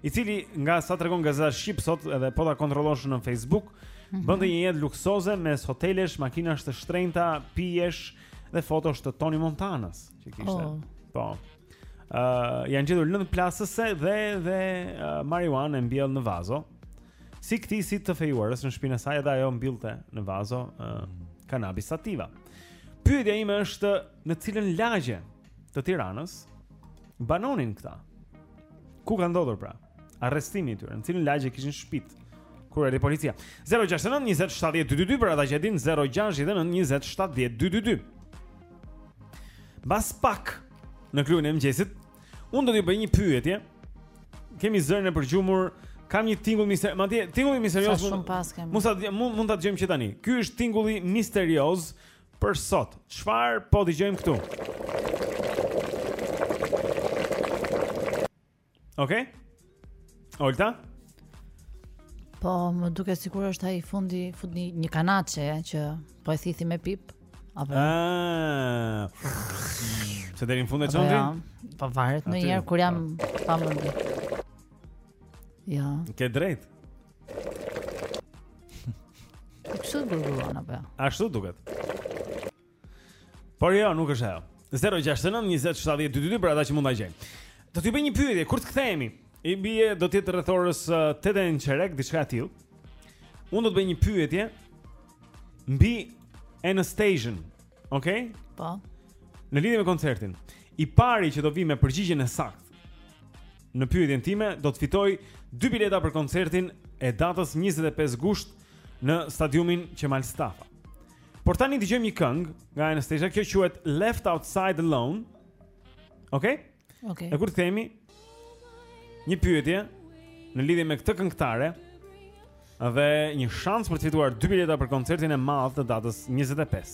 Speaker 3: i cili nga sa tregon gazeta Shqip sot edhe po ta kontrollosh në Facebook,
Speaker 4: mm -hmm.
Speaker 3: bënte një jetë luksoze mes hotelesh, makinash të shtrenjta, pijesh dhe fotosh të Tony Montanas që kishte.
Speaker 4: Oh.
Speaker 3: Po. Ë uh, janë gjetur lëndë plasëse dhe dhe uh, marijuana e mbjellë në vazo. Si këtij si të fejuarës në shpinë e saj edhe ajo mbillte në vazo uh, kanabis sativa. Pyetja ime është në cilën lagje të Tiranës banonin këta? Ku ka ndodhur pra? Arrestimi i tyre, në cilën lagje kishin shpitë? Kur erdhi policia. 069 20 70 222 për ata që din 069 20 70 222. Mbas pak në klubin e mëngjesit Unë do t'ju bëj një pyetje. Kemi zërin e përgjumur. Kam një tingull misterioz. Madje tingulli misterioz.
Speaker 4: Sa shumë pas kemi.
Speaker 3: Mund ta mund, mund ta dëgjojmë që tani. Ky është tingulli misterioz për sot. Çfarë po dëgjojmë këtu? Okej. Okay? Olta?
Speaker 4: Po, më duket sikur është ai fundi fut një, një kanaçe që po e thith me pip. Apo.
Speaker 3: Ah. Se deri në fund e çonti?
Speaker 4: Ja, po varet në një kur jam pa mundi. Ja.
Speaker 3: Ke të
Speaker 4: drejtë. Kështu gurgullon apo?
Speaker 3: Ashtu duket. Por jo, nuk është ajo. 069 20 70 222 për ata që mund ta gjejnë. Do t'ju bëj një pyetje kur të kthehemi. I bie do të jetë rreth orës 8:00 e çerek, diçka e tillë. Unë do të bëj një pyetje mbi Anastasia. Okej? Okay?
Speaker 4: Po.
Speaker 3: Në lidhje me koncertin, i pari që do vijë me përgjigjen e saktë në pyetjen time do të fitojë dy bileta për koncertin e datës 25 gusht në stadiumin Qemal Stafa. Por tani dëgjojmë një këngë nga Anastasia, kjo quhet Left Outside Alone. Okej? Okay?
Speaker 4: Okej. Okay.
Speaker 3: E kur kthehemi një pyetje në lidhje me këtë këngëtare dhe një shans për të fituar dy bileta për koncertin e madh të datës 25.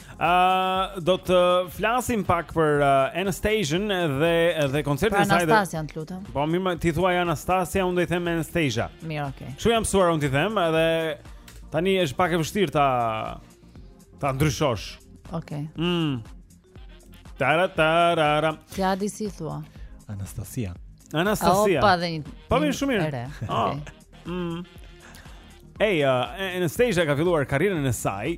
Speaker 15: Uh, do
Speaker 10: të
Speaker 3: flasim pak për uh, Anastasia dhe dhe koncertin e pra saj.
Speaker 4: Anastasia, të lutem.
Speaker 3: Po mirë, ti thua Anastasia, unë do i them Anastasia.
Speaker 4: Mirë, okay.
Speaker 3: Kshu jam mësuar unë t'i them, edhe tani është pak e vështirë ta ta ndryshosh.
Speaker 4: Okay.
Speaker 3: Mm. Tara tara.
Speaker 4: Ti e di si thua?
Speaker 2: Anastasia.
Speaker 3: Anastasia.
Speaker 4: Opa, dhe një.
Speaker 3: Po mirë, shumë mirë. Ah. Mm. Ej, uh, Anastasia ka filluar karrierën e saj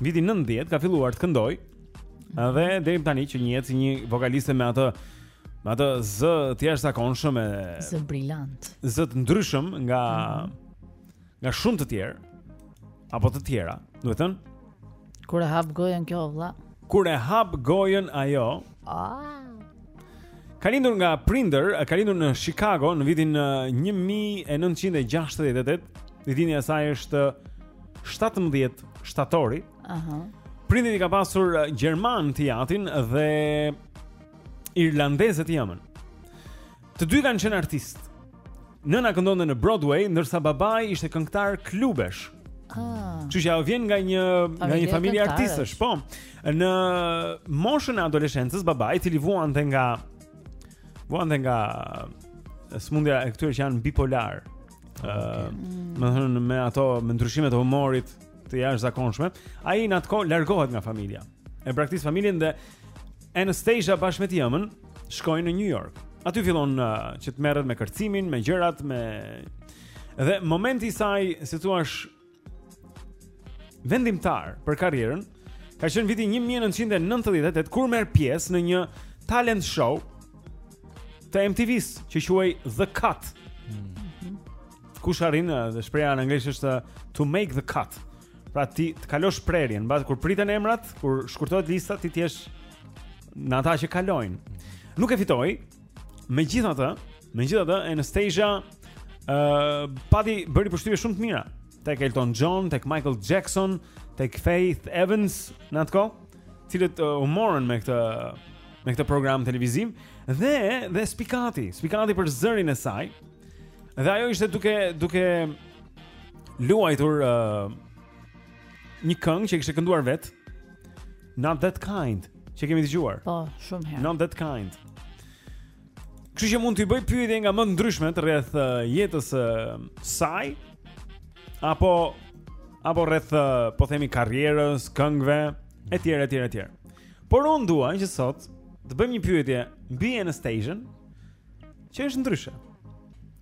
Speaker 3: vitin
Speaker 4: 90
Speaker 3: ka filluar të këndoj Dhe deri tani që njihet si një vokaliste me atë me atë zë të jashtëzakonshëm e
Speaker 4: zë brillant.
Speaker 3: Zë të ndryshëm nga nga shumë të tjerë apo të tjera, domethënë
Speaker 4: kur e hap gojën kjo vlla.
Speaker 3: Kur e hap gojën ajo.
Speaker 4: Ah.
Speaker 3: Ka lindur nga prindër, ka lindur në Chicago në vitin 1968. Ditëlindja e saj është 17 shtatori.
Speaker 4: Aha. Uh -huh.
Speaker 3: Prindit i ka pasur uh, gjerman të jatin dhe irlandeze të jëmën. Të dy kanë qenë artistë. Nëna këndonte në Broadway, ndërsa babai ishte këngëtar klubesh.
Speaker 4: Ah.
Speaker 3: Kështu që vjen nga një nga një familje artistësh, po. Në moshën e adoleshencës babai i cili vuante nga vuante nga sëmundja e këtyre që janë bipolarë. Ëh, okay. uh, domethënë me ato me ndryshimet e humorit të jashtëzakonshme, ai në atë kohë largohet nga familja. E braktis familjen dhe Anastacia bashkë me të jëmën shkojnë në New York. Aty fillon uh, që të merret me kërcimin, me gjërat, me dhe momenti i saj, si thua, vendimtar për karrierën ka qenë viti 1998 kur merr pjesë në një talent show të MTV-s që quhej The Cut. Mhm. Kush arrin dhe shprehja në anglisht është to make the cut. Pra të kalosh prerjen, mbas kur priten emrat, kur shkurtohet lista ti të jesh në ata që kalojnë. Nuk e fitoi, Megjithatë, megjithatë Anastacia ë uh, pati bëri përshtypje shumë të mira tek Elton John, tek Michael Jackson, tek Faith Evans në atë kohë, të cilët uh, u morën me këtë me këtë program televiziv dhe dhe spikati, spikati për zërin e saj. Dhe ajo ishte duke duke luajtur uh, një këngë që kishte kënduar vetë Not that kind, që kemi dëgjuar.
Speaker 4: Po, shumë herë.
Speaker 3: Not that kind. Kështu që mund t'i bëj pyetje nga më të ndryshmet rreth uh, jetës së uh, saj apo apo rreth uh, po themi karrierës, këngëve etj etj etj. Por unë dua që sot të bëjmë një pyetje mbi Anastacian që është ndryshe.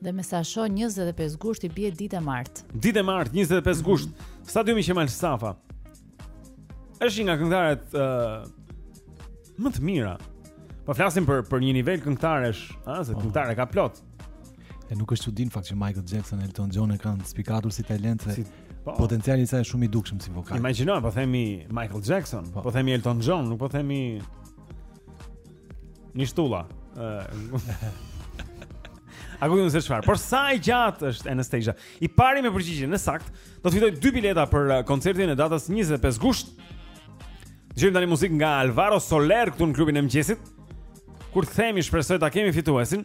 Speaker 4: Dhe me sa shoh 25 gusht i bie ditë e martë.
Speaker 3: Ditë e martë 25 gusht. Mm -hmm. Stadiumi Qemal Stafa. Është një nga këngëtaret ë uh, më të mira. Po flasim për për një nivel këngëtaresh, ëh, se oh. këngëtare ka plot.
Speaker 2: E nuk është çudi në fakt që Michael Jackson e Elton John e kanë spikatur si talent se
Speaker 3: si, po.
Speaker 2: potenciali i saj është shumë i dukshëm si vokal.
Speaker 3: Imagjino, po themi Michael Jackson, po, po themi Elton John, nuk po themi Një shtylla.
Speaker 14: A ku jeni se çfarë? Por sa e gjatë është Anastasia? I pari me përgjigjen e saktë, do të fitojë dy bileta për uh, koncertin e datës 25 gusht. Dëgjojmë tani muzikë nga Alvaro Soler këtu në klubin e mëngjesit. Kur kthehemi shpresoj ta kemi fituesin.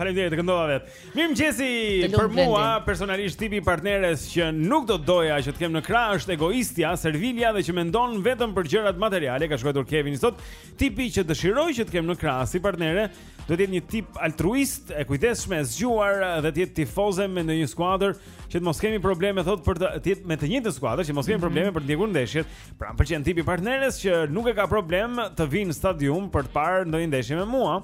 Speaker 14: Faleminderit, të këndova vetë. Mirëmëngjesi. Për mua personalisht tipi i partneres që nuk do doja që të kem në krah është egoistja, servilja dhe që mendon vetëm për gjërat materiale, ka shkruar Kevin sot. Tipi që dëshiroj që të kem në krah si partnere, do të jetë një tip altruist, e kujdesshme, e zgjuar dhe të jetë tifoze me ndonjë skuadër që të mos kemi probleme thotë për të të jetë me të njëjtën skuadër që mos kemi
Speaker 4: mhm.
Speaker 14: probleme për të ndjekur ndeshjet. Pra, më pëlqen tipi i partneres që nuk e ka problem të vijë në stadium për të parë ndonjë ndeshje me mua.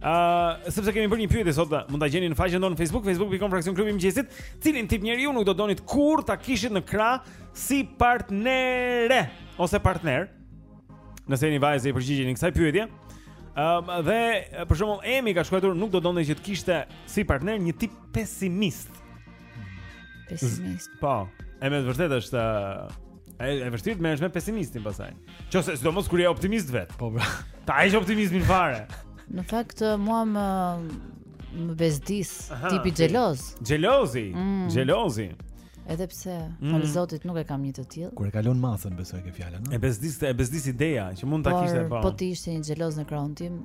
Speaker 14: Uh, sepse kemi bërë një pyetje sot, mund ta gjeni në faqen tonë në Facebook, facebook.com fraksion klubi i mëngjesit, cilin tip njeriu nuk do donit kurrë ta kishit në krah si partnere ose partner? Nëse jeni vajzë i përgjigjeni kësaj pyetje. Ëm um, dhe për shembull Emi ka shkruar nuk do donte që të kishte si partner një tip pesimist.
Speaker 4: Pesimist.
Speaker 14: Po. E me të vërtetë është e, e vështirë të merresh me pesimistin pastaj. Qoftëse sidomos kur je optimist vetë.
Speaker 2: Po pra.
Speaker 14: Ta heq optimizmin fare.
Speaker 4: Në fakt mua më më bezdis, tipi xheloz.
Speaker 14: Xhelozi,
Speaker 4: mm.
Speaker 14: xhelozi.
Speaker 4: Edhe pse
Speaker 14: mm.
Speaker 4: falë Zotit nuk e kam një të tillë.
Speaker 2: Kur e kalon masën besoj ke fjalën,
Speaker 14: no?
Speaker 2: E
Speaker 14: bezdis e bezdis ideja që mund ta kishte po.
Speaker 4: Po të ishte një xheloz në krahun tim,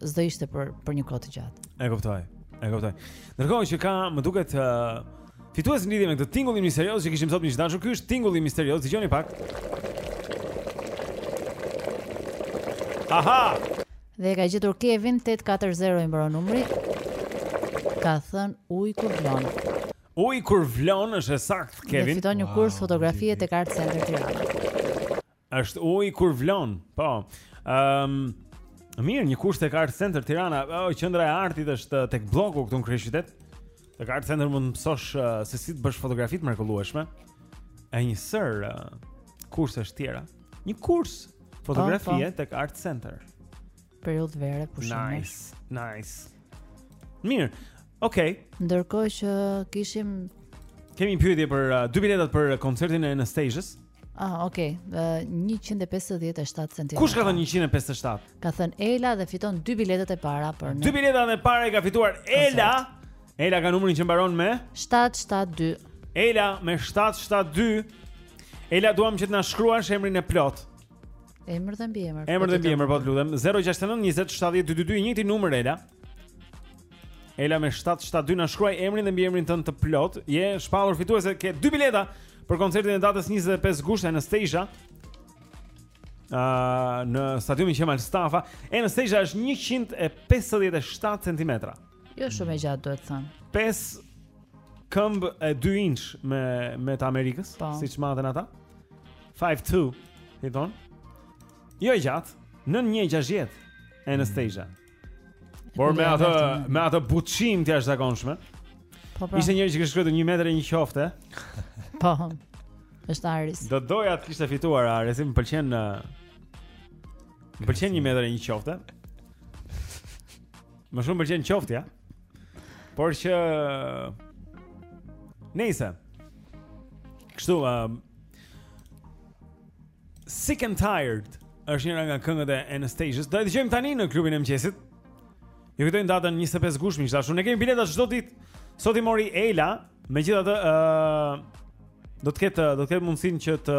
Speaker 4: s'do ishte për për një kohë të gjatë.
Speaker 14: E kuptoj. E kuptoj. Ndërkohë që ka, më duket uh, fitues në lidhje me këtë tingullin misterioz që kishim sot miq të dashur, ky është tingulli misterioz, dëgjoni pak. Aha!
Speaker 4: Dhe ka gjetur Kevin 840 i mbaron numri. Ka thënë ujë kur vlon.
Speaker 14: Ujë kur vlon është e saktë Kevin.
Speaker 4: Dhe fiton një kurs wow, fotografie tek Art Center Tirana.
Speaker 14: Është ujë kur vlon. Po. Ehm um, Mirë, një kurs tek Art Center Tirana, oh, qendra e artit është tek blloku këtu në kryeqytet. Tek Art Center mund të mësosh uh, se si të bësh fotografi të mrekullueshme. E një sërë uh,
Speaker 16: kursesh të tjera. Një kurs fotografie
Speaker 4: po, po.
Speaker 16: tek Art Center.
Speaker 4: Periudhë vere pushimesh.
Speaker 16: Nice, nice. Mirë. Okej. Okay.
Speaker 4: Ndërkohë që kishim
Speaker 16: kemi pyetje për uh, dy biletat për koncertin e Anastasia's.
Speaker 4: Ah, okay. Uh, 157 cm.
Speaker 16: Kush ka thënë 157?
Speaker 4: Ka thënë Ela dhe fiton dy biletat e para për ne.
Speaker 16: Dy biletat e para i ka fituar Ela. Ela ka numrin që mbaron me
Speaker 4: 772.
Speaker 16: Ela me 772. Ela duam që të na shkruash emrin e plotë.
Speaker 4: Emër dhe mbiemër.
Speaker 16: Emër dhe mbiemër, po të lutem. 069 20 70 222, një tjetër numër Ela. Ela me 772 na shkruaj emrin dhe mbiemrin tënd të plotë. Je shpallur fituese ke dy bileta për koncertin e datës 25 gusht Anastacia. Ëh, uh, në stadiumin Qemal Stafa, Anastacia është 157 cm.
Speaker 4: Jo shumë e gjatë duhet thënë.
Speaker 16: 5 këmbë e 2 inç me me të Amerikës,
Speaker 4: po.
Speaker 16: siç maten ata. 52 i thonë. Jo e gjatë, në 160 Anastacia. Por me atë me atë buçim të jashtëzakonshëm.
Speaker 4: Po pra.
Speaker 16: Ishte njëri që kishte shkruar 1 metër e 1 qofte.
Speaker 4: Po. Është Aris.
Speaker 16: Do doja të kishte fituar Aris, më pëlqen Më pëlqen 1 metër e 1 qofte. Më shumë pëlqen qoftja. Por që Nejse Kështu um, Sick and Tired është njëra nga këngët e Anastacia-s. Do e dëgjojmë tani në klubin e mëngjesit. Ju kujtojmë datën 25 gusht, miq të dashur. Ne kemi bileta çdo ditë. Sot i mori Ela, megjithatë ë uh, do të ketë do të ketë mundësinë që të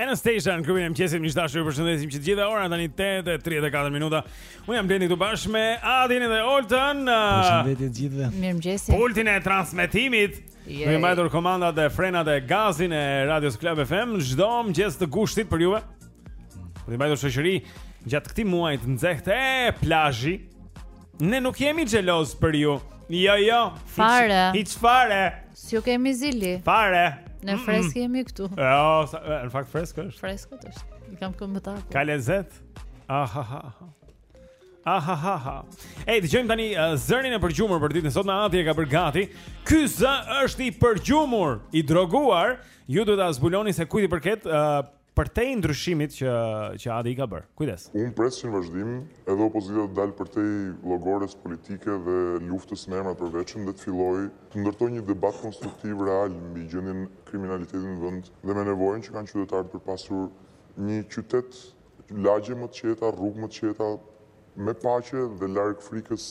Speaker 16: Anastacia në klubin e mëngjesit Miq të dashur përshëndesim që të gjithë ora Tani 8 e 34 minuta Unë jam Blendi këtu bashkë me Adin dhe Olten uh,
Speaker 2: Përshëndetje të gjithëve
Speaker 4: Mirëmëngjesi
Speaker 16: Pultin e transmitimit
Speaker 4: Yay.
Speaker 3: Për t'i mbajtur komandat e frenat e gazin e Radios Club FM Çdo mëngjes të gushtit për juve Për t'ju mbajtur shoqëri Gjatë këtij muaji të nxehtë e plazhi Ne nuk jemi xhelozë për ju. Jo, jo.
Speaker 4: Fare.
Speaker 3: Hiç fare.
Speaker 4: S'ju kemi zili.
Speaker 3: Fare.
Speaker 4: Ne fresk jemi këtu.
Speaker 3: Jo, në fakt fresk është.
Speaker 4: Fresk është. I kam këmbët.
Speaker 3: Ka lezet. Aha ha ha. Aha ha ha. Ej, dëgjojmë tani uh, zërin e përgjumur për ditën e sotme Adi e ka bërë gati. Ky zë është i përgjumur, i droguar. Ju duhet ta zbuloni se kujt i përket uh, Përtej ndryshimit që që Adi i ka bërë. Kujdes.
Speaker 17: Unë pres që në vazhdim edhe opozita të dalë përtej llogores politike dhe luftës me emra të përveçëm dhe të fillojë të ndërtojë një debat konstruktiv real mbi gjendjen e kriminalitetit në vend dhe me nevojën që kanë qytetarët për të pasur një qytet lagje më të qeta, rrugë më të qeta, me paqe dhe larg frikës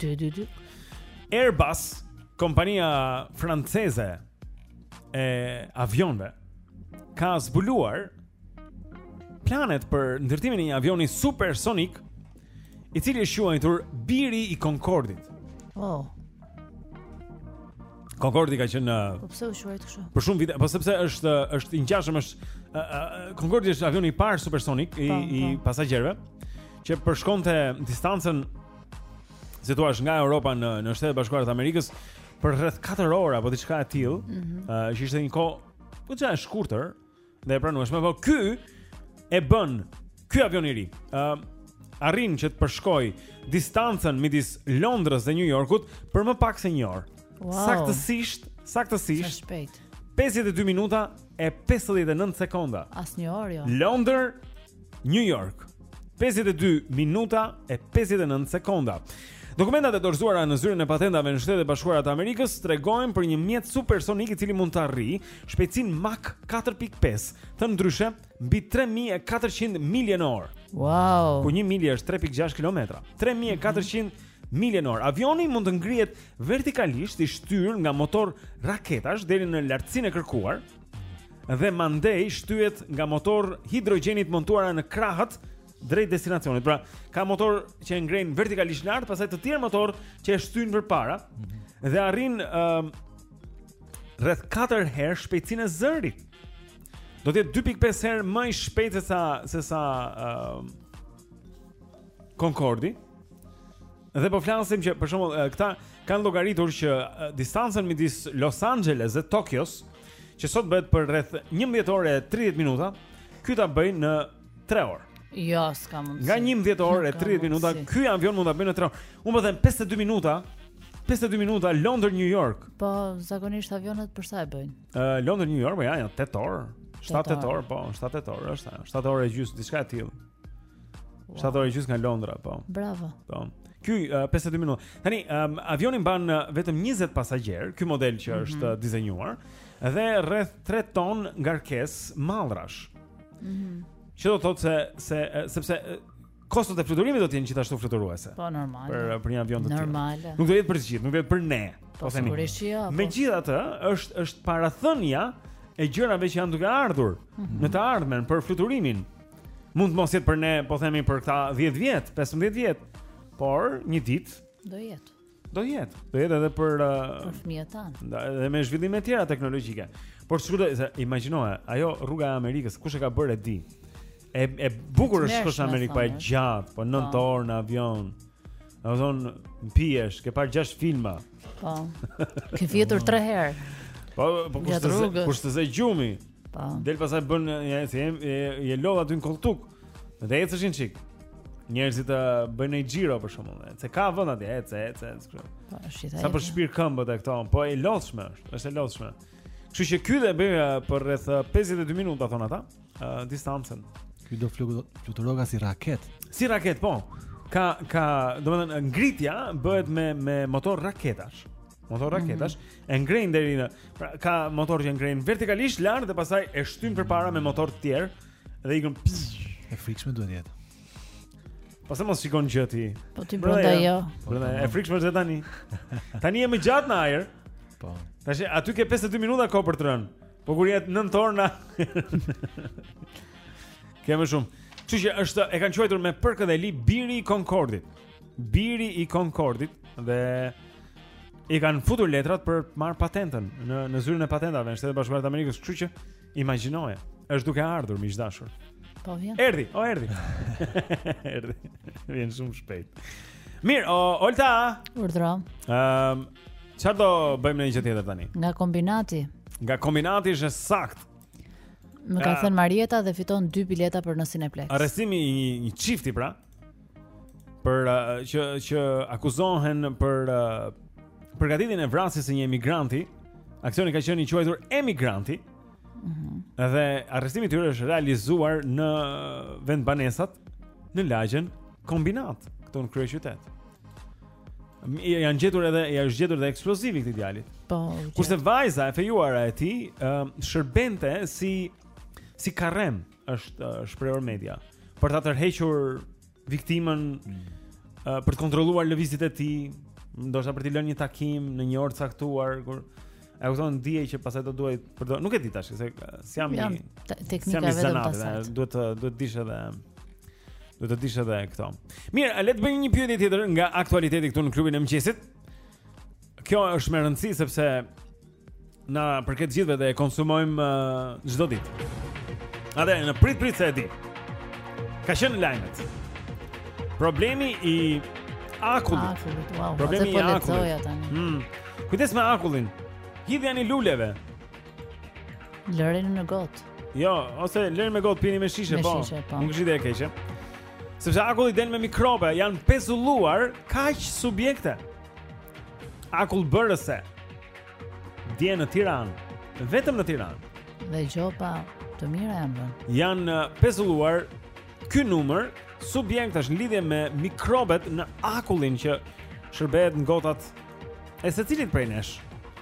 Speaker 3: Dy
Speaker 4: dy dy.
Speaker 3: Airbus, kompania franceze e avionëve, ka zbuluar planet për ndërtimin e një avioni supersonik, i cili është quajtur Biri i Concordit.
Speaker 4: Oh.
Speaker 3: Concordi ka qenë
Speaker 4: Po pse u quajt kështu?
Speaker 3: Për shumë vite, po sepse është është i ngjashëm është uh, uh, Concordi është avioni i parë supersonik i
Speaker 4: po,
Speaker 3: i
Speaker 4: po.
Speaker 3: pasagjerëve që përshkonte distancën si thua nga Europa në në Shtetet e Bashkuara të Amerikës për rreth 4 orë apo diçka e tillë,
Speaker 4: mm
Speaker 3: -hmm. uh, që ishte një kohë goxha e shkurtër dhe e pranueshme, po ky e bën ky avion i ri. ë uh, arrin që të përshkojë distancën midis Londrës dhe New Yorkut për më pak se një orë.
Speaker 4: Wow.
Speaker 3: Saktësisht, saktësisht.
Speaker 4: Sa shpejt.
Speaker 3: 52 minuta e 59 sekonda.
Speaker 4: Asnjë orë jo.
Speaker 3: Londër, New York. 52 minuta e 59 sekonda. Dokumentat e dorëzuara në zyrën e patentave në Shtetet e Bashkuara të Amerikës tregojnë për një mjet supersonik i cili mund të arrijë shpejtësinë Mach 4.5, ndryshe mbi 3400 milje në orë.
Speaker 4: Wow.
Speaker 3: Ku 1 milje është 3.6 kilometra. 3400 milje në orë. Avioni mund të ngrihet vertikalisht i shtyrë nga motorë raketash deri në lartësinë e kërkuar dhe mandej shtyhet nga motorë hidrogjeni të montuar në krahët drejt destinacionit. Pra, ka motorë që e ngrenë vertikalisht lart, pastaj të tjerë motorë që e shtyjnë përpara dhe arrin um, rreth 4 herë shpejtësinë e zërit. Do të jetë 2.5 herë më i shpejtë se sa se sa um, Concorde. Dhe po flasim që për shembull këta kanë llogaritur që distancën midis Los Angeles dhe Tokios, që sot bëhet për rreth 11 orë e 30 minuta, ky ta bëjë në 3 orë.
Speaker 4: Jo, s'ka mundësi.
Speaker 3: Nga 11 orë e 30 minuta, ky avion mund ta bëjë në 3 orë. Unë po them 52 minuta. 52 minuta Londër New York.
Speaker 4: Po, zakonisht avionet për sa e bëjnë?
Speaker 3: Ë, uh, Londër New York, po ja, janë 8 orë. 7 orë, po, 7 orë është ajo. 7 orë e gjysmë, diçka e tillë. Wow. 7 orë e gjysmë nga Londra, po.
Speaker 4: Bravo.
Speaker 3: Po. Ky uh, 52 minuta. Tani um, avioni mban uh, vetëm 20 pasagjerë, ky model që mm
Speaker 4: -hmm.
Speaker 3: është uh, dizenjuar, dhe rreth 3 ton ngarkesë mallrash.
Speaker 4: Mhm.
Speaker 3: Mm që do të thotë se se uh, sepse uh, kostot e fluturimit do të jenë gjithashtu fluturuese.
Speaker 4: Po normal.
Speaker 3: Për uh, për një avion të tillë.
Speaker 4: Normal.
Speaker 3: Nuk do jetë për të gjithë, nuk do jetë për ne.
Speaker 4: Po, po themi. Jo, po.
Speaker 3: Megjithatë, është është parathënia e gjërave që janë duke ardhur
Speaker 4: mm -hmm.
Speaker 3: në të ardhmen për fluturimin. Mm Mund të mos jetë për ne, po themi për këta 10 vjet, 15 vjet, por një ditë
Speaker 4: do jetë.
Speaker 3: Do jetë, do jetë edhe për uh,
Speaker 4: për fëmijët tanë.
Speaker 3: Edhe me zhvillime të tjera teknologjike. Por çudo, imagjinoje, ajo rruga e Amerikës, kush e ka bërë e di. E e bukur është të shkosh në Amerikë po e gjatë, po 9 po. orë në avion. Domethënë mpihesh, ke parë 6 filma.
Speaker 4: Po. Ke fjetur 3 herë.
Speaker 3: Po, po kush të kush të zë gjumi.
Speaker 4: Po.
Speaker 3: Del pasaj bën një ecje, je, je lodh aty në kolltuk. Dhe ecëshin çik. Njerëzit të bëjnë një xhiro për shembull. Se ka vend atje, ecë, ecë, ecë kështu.
Speaker 4: Po, shita.
Speaker 3: Sa për të shpirë këmbët e këto, po e lodhshme është, është e lodhshme. Kështu që ky do e bëjë për rreth 52 minuta thonë ata, uh, distancën.
Speaker 2: Ky do fluturoka si raketë.
Speaker 3: Si raketë, po. Ka ka, domethënë ngritja bëhet me me motor raketash. Motor mhm. raketash mm E ngrejnë deri në, pra ka motor që ngrejnë vertikalisht lart dhe pastaj e shtyn përpara me motor të tjerë dhe ikën.
Speaker 2: E frikshme duhet të jetë.
Speaker 3: Pastaj mos shikon gjë ti.
Speaker 4: Po ti
Speaker 3: brenda
Speaker 4: jo.
Speaker 3: Brenda e frikshme është tani. Tani jemi gjatë në ajër.
Speaker 2: Po.
Speaker 3: Tash aty ke 52 minuta kohë për të rënë. Po kur je te 9 orë na. Kemë shumë. Që që është, e kanë quajtur me përkëdheli Biri i Concordit. Biri i Concordit. Dhe i kanë futur letrat për të marrë patentën në në zyrën e patentave në Shtetet e Bashkuara të Amerikës, kështu që imagjinoje, është duke ardhur miq të dashur.
Speaker 4: Po vjen.
Speaker 3: Erdhi, o erdhi. erdhi. Vjen shumë shpejt. Mirë, o Olta.
Speaker 4: Urdhro.
Speaker 3: Ehm, um, çfarë do bëjmë ne një tjetër tani?
Speaker 4: Nga kombinati.
Speaker 3: Nga kombinati është saktë.
Speaker 4: E ka thënë Marieta dhe fiton dy bileta për në Cineplex.
Speaker 3: Arrestimi i një, një çifti pra, për uh, që që akuzohen për uh, përgatitjen e vrasjes së një emigranti. Aksioni ka qenë i quajtur emigranti.
Speaker 4: Ëh. Mm -hmm.
Speaker 3: Dhe arrestimi i tyre është realizuar në vendbanesat në lagjen Kombinat, këtu në kryeqytet. Ja janë gjetur edhe i është gjetur edhe eksplozivi këtij djalit.
Speaker 4: Po.
Speaker 3: Kurse vajza e fejuara e tij, ëh, uh, shërbente si si karrem. është uh, shprehur media për ta tërhequr viktimën mm. uh, për të kontrolluar lëvizjet e tij, ndoshta për t'i lënë një takim në një orë të caktuar ku e kupton dije që pastaj do duhet për do nuk e di tash se s'jam
Speaker 4: ja, teknika vetëm pastaj
Speaker 3: duhet të duhet të dish edhe duhet të dish edhe këto. Mirë, le të bëjmë një pyetje tjetër nga aktualiteti këtu në klubin e mëngjesit. Kjo është me rëndësi sepse na përket të gjithëve dhe e konsumojmë çdo uh, ditë. Atë në prit prit se e di. Ka qenë lajmet. Problemi i akullit.
Speaker 4: Akullit, wow.
Speaker 3: Problemi
Speaker 4: po
Speaker 3: i akullit. Mm. Kujdes me akullin. Hidhjani luleve.
Speaker 4: Lëreni në gotë.
Speaker 3: Jo, ose lëreni me gotë, pini me shishe,
Speaker 4: me
Speaker 3: po.
Speaker 4: Shishe, po.
Speaker 3: Nuk është ide e keqe. Sepse akulli del me mikrobe, janë pezulluar kaq subjekte. Akull bërëse dje në Tiranë. Vetëm në Tiranë.
Speaker 4: Dhe gjoba të mira janë bërë
Speaker 3: Janë uh, pezulluar Ky numër subjektesh në lidhje me mikrobet në akullin që shërbehet në gotat e secilit prej nesh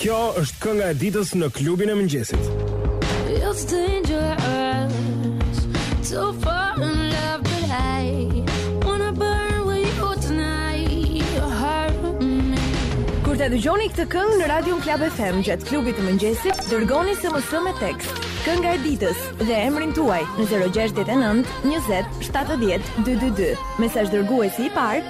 Speaker 3: Kjo është
Speaker 8: kënga e ditës në klubin e mëngjesit.
Speaker 9: It's dangerous to fall in love but I wanna burn with you tonight hurt me
Speaker 10: Kur ta dëgjoni këtë këngë në Radio Klab FM gjatë klubit të mëngjesit, dërgoni SMS me tekst. Kënga e ditës dhe emrin tuaj në 069 20 70 222. Mesazh dërguesi i parë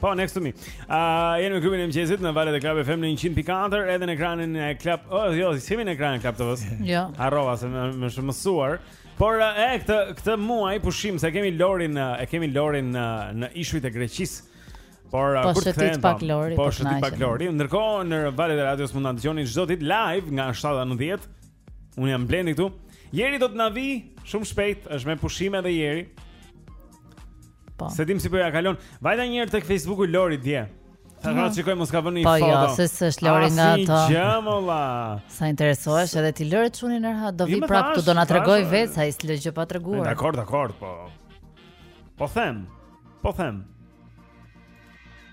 Speaker 3: Po, next to me. Ëh, uh, jemi në klubin e mëngjesit në valët e Club FM në 100.4 edhe në ekranin e Club. Oh, jo, jemi në ekranin e Club TV-s.
Speaker 4: Jo.
Speaker 3: Harrova se më më është mësuar. Por uh, këtë këtë muaj pushim se kemi Lorin, uh, e kemi Lorin në uh, në ishujt e Greqisë. Por uh,
Speaker 4: po
Speaker 3: kur të kthehen
Speaker 4: pak Lori,
Speaker 3: po,
Speaker 4: po
Speaker 3: shëtit pak Lori. Ndërkohë në valët e radios mund ta dëgjoni çdo ditë live nga 7 në 10 Unë jam Blendi këtu. Jeri do të na vijë shumë shpejt, është me pushime dhe Jeri.
Speaker 4: Po.
Speaker 3: Se dim si po ia kalon. Vajta një herë tek Facebooku i Lorit dje.
Speaker 4: Thashë
Speaker 3: ta shikoj mos ka vënë ndonjë
Speaker 4: po, jo,
Speaker 3: foto.
Speaker 4: Po jo, se s'është Lori nga ato.
Speaker 3: Si jamolla.
Speaker 4: Sa interesohesh edhe ti Lori ç'u bë
Speaker 3: në,
Speaker 4: ah,
Speaker 3: do
Speaker 4: vijë
Speaker 3: prapë
Speaker 4: këtu do na
Speaker 3: tregojë
Speaker 4: vetë se ajo s'lë gjë pa treguar.
Speaker 3: Dakor, dakor, po. Po them. Po them.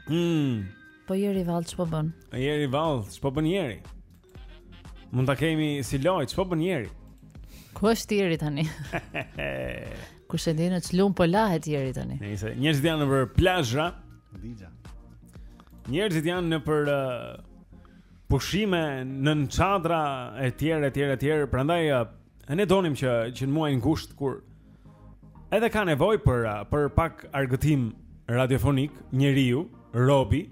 Speaker 3: Mm.
Speaker 4: Po Jeri vallë ç'po bën?
Speaker 3: Jeri vallë ç'po bën Jeri? Mund ta kemi si lojë, ç'po bën Jeri?
Speaker 4: Ku është Jeri tani? Kush e di në ç'lum po lahet Jeri tani?
Speaker 3: Njerëzit janë nëpër
Speaker 2: plazhe.
Speaker 3: Njerëzit janë nëpër uh, pushime nën çadra etj etj etj, prandaj uh, ne donim që që në muajin gusht kur Edhe ka nevojë për uh, për pak argëtim radiofonik, njeriu, robi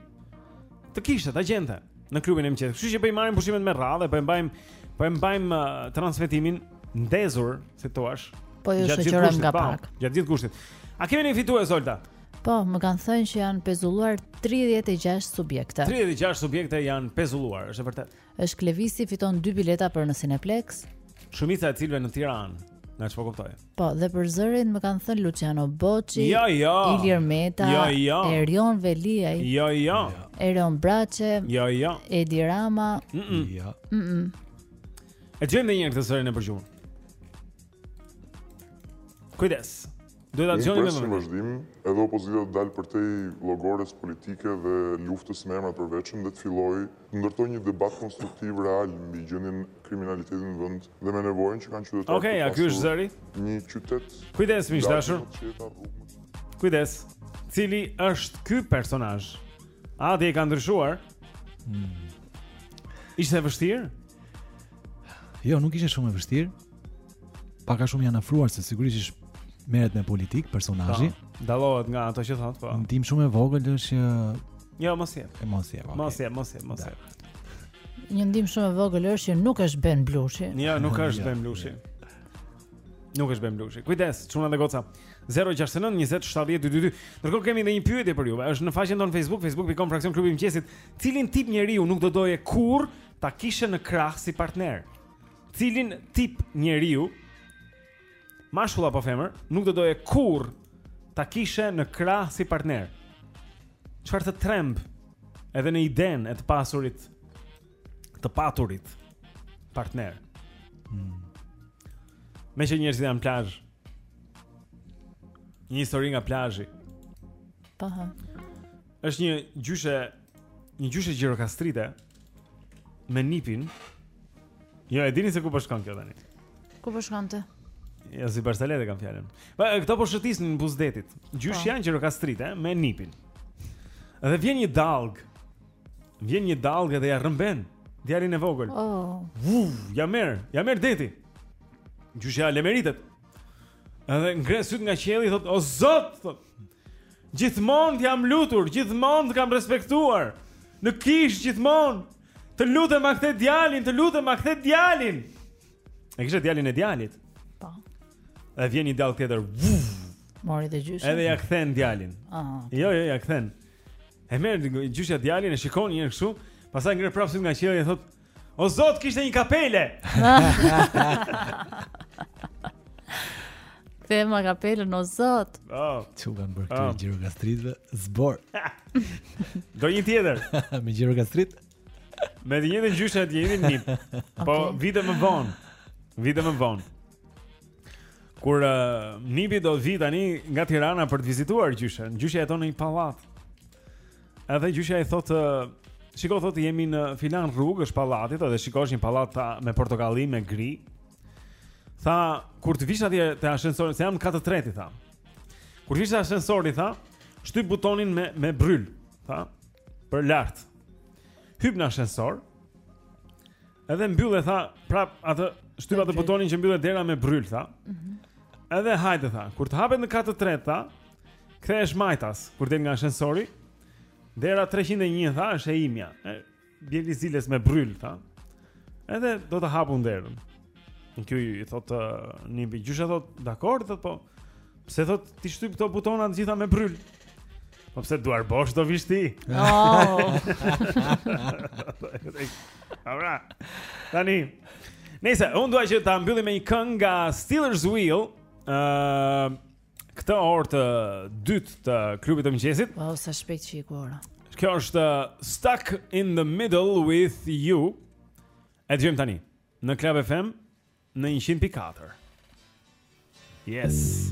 Speaker 3: të kishte ta gjente në klubin e mëngjesit. Kështu që po i marrim pushimet me radhë, po e mbajmë po e mbajmë uh, transmetimin ndezur, si të thuash.
Speaker 4: Po ju shoqërojmë nga
Speaker 3: po,
Speaker 4: pak.
Speaker 3: Gjatë gjithë gushtit. A kemi një fitues Olta?
Speaker 4: Po, më kanë thënë që janë pezulluar 36 subjekte.
Speaker 3: 36 subjekte janë pezulluar, është e vërtetë.
Speaker 4: Është Klevisi fiton dy bileta për në Cineplex.
Speaker 3: Shumica e të cilëve në Tiranë, nga ç'po kuptoj.
Speaker 4: Po, dhe për zërin më kanë thënë Luçiano Boçi,
Speaker 3: jo, jo.
Speaker 4: Ilir Meta,
Speaker 3: jo, jo.
Speaker 4: Erion Veliaj.
Speaker 3: Jo, jo.
Speaker 4: Erion Braçe.
Speaker 3: Jo, jo.
Speaker 4: Edi Rama.
Speaker 3: Mm -mm.
Speaker 2: Jo.
Speaker 4: Mm
Speaker 3: e gjen dot njeri këtë zërin e përgjumur. Kujdes. Duhet ta dëgjoni me
Speaker 17: vëmendje. Në vazhdim, edhe opozita të dalë përtej llogores politike dhe luftës me emra të përveçëm dhe të fillojë të ndërtojë një debat konstruktiv real mbi gjendjen e kriminalitetit në vend dhe me nevojën që kanë qytetarët.
Speaker 3: Okej, a ky është zëri?
Speaker 17: Një qytet.
Speaker 3: Kujdes miq
Speaker 17: të dashur.
Speaker 3: Kujdes. Cili është ky personazh? A ti e ke ndryshuar? Hmm. Ishte e vështirë?
Speaker 2: Jo, nuk ishte shumë e vështirë. Pak a shumë janë afruar se sigurisht është merret me politikë personazhi.
Speaker 3: Po, dallohet nga ato që thotë, po.
Speaker 2: Ndihmë shumë e vogël është që
Speaker 3: Jo, mos je.
Speaker 2: E mos je. Okay.
Speaker 3: Mos je, mos je, mos je.
Speaker 4: Një ndihmë shumë e vogël është që nuk është Ben Blushi.
Speaker 3: Jo, ja, nuk është Ben Blushi. Nuk është Ben Blushi. Kujdes, çuna dhe goca. 069 20 70 222. Ndërkohë kemi edhe një pyetje për ju. Është në faqen tonë Facebook, facebook.com fraksion klubi i mëngjesit. Cilin tip njeriu nuk do doje kurrë ta kishe në krah si partner? Cilin tip njeriu, mashkull apo femër, nuk do doje kurrë ta kishe në krah si partner? Çfarë të tremb edhe në idenë e të pasurit të paturit partner. Hmm. Meqë njerëzit janë plazh. Një histori nga plazhi.
Speaker 4: Po.
Speaker 3: Është një gjyshe Një gjyshe gjirokastrite Me nipin Jo, e dini se ku po shkon kjo tani
Speaker 4: Ku po shkon
Speaker 3: ti? Ja, si barsaletë e kam fjalën Po, e këto po shëtisin në buzë detit
Speaker 4: Gjyshja
Speaker 3: po. gjirokastrite me nipin Dhe vjen një dallgë Vjen një dallgë edhe ia rrëmben Djalin e vogël
Speaker 4: oh.
Speaker 3: Vuf, ia merr, ia merr deti Gjyshja lemeriset Edhe ngre sytë nga qielli Thotë, o zot, thotë Gjithmonë të jam lutur, gjithmonë të kam respektuar. Në kishë gjithmonë. Të lutem ma kthe djalin, të lutem ma kthe djalin. E kishte djalin e djalit.
Speaker 4: Po.
Speaker 3: Dhe vjen një dallgë tjetër.
Speaker 4: Mori dhe gjyshen.
Speaker 3: Edhe ia kthen djalin.
Speaker 4: Ah.
Speaker 3: Jo, jo, ia kthen. E merr gjyshja djalin e shikon një herë kështu, pastaj ngre prapë sytë nga qielli e thotë, O zot kishte një kapele.
Speaker 4: Kthema kapelën o zot.
Speaker 3: Oh.
Speaker 2: Ç'u kanë bërë
Speaker 3: këta
Speaker 2: oh. gjirokastritëve? Zbor.
Speaker 3: Do një tjetër.
Speaker 2: Me gjirokastrit?
Speaker 3: Me të njëjtën gjyshe të njëjtin nip. Po
Speaker 4: okay.
Speaker 3: vite më vonë. Vite më vonë. Kur uh, nipi do vijë tani nga Tirana për të vizituar gjyshen, gjyshja jeton në një pallat. Edhe gjyshja i thotë Shiko thotë jemi në filan rrugë është pallati do e shikosh një pallat me portokalli me gri. Tha kur të vish atje te ashensori se jam në kat të tretë tha. Kur vish te ashensori tha shtyp butonin me me bryl tha për lart. Hip në ashensor. Edhe mbylle tha prapë atë shtyp atë butonin që mbyllet dera me bryl tha. Mhm. Edhe hajde tha kur të hapet në kat të tretë tha
Speaker 18: Kthehesh majtas kur del nga ashensori. Dera 301 tha është e imja. Bjeri ziles me bryl tha. Edhe do të hap unë derën. Dhe ky i thot mirë bre gjyshe thot Dakor thot po Pse thot ti shtyp këto butonat të gjitha me bryl Po pse duar bosh do vish ti
Speaker 4: oh.
Speaker 18: Abra Tani Nese, unë dua që ta mbyllim me një këng nga Stealers Wheel uh, Këtë orë të dytë të klubit të mëngjesit.
Speaker 4: Po sa shpejt që iku ora.
Speaker 18: Kjo është uh, Stuck in the Middle with You. E dëgjojmë tani në Club FM në 100.4. Yes.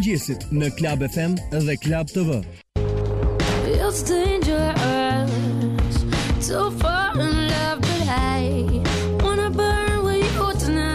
Speaker 6: mëngjesit në Club FM dhe Club TV.
Speaker 9: It's dangerous to fall in love but I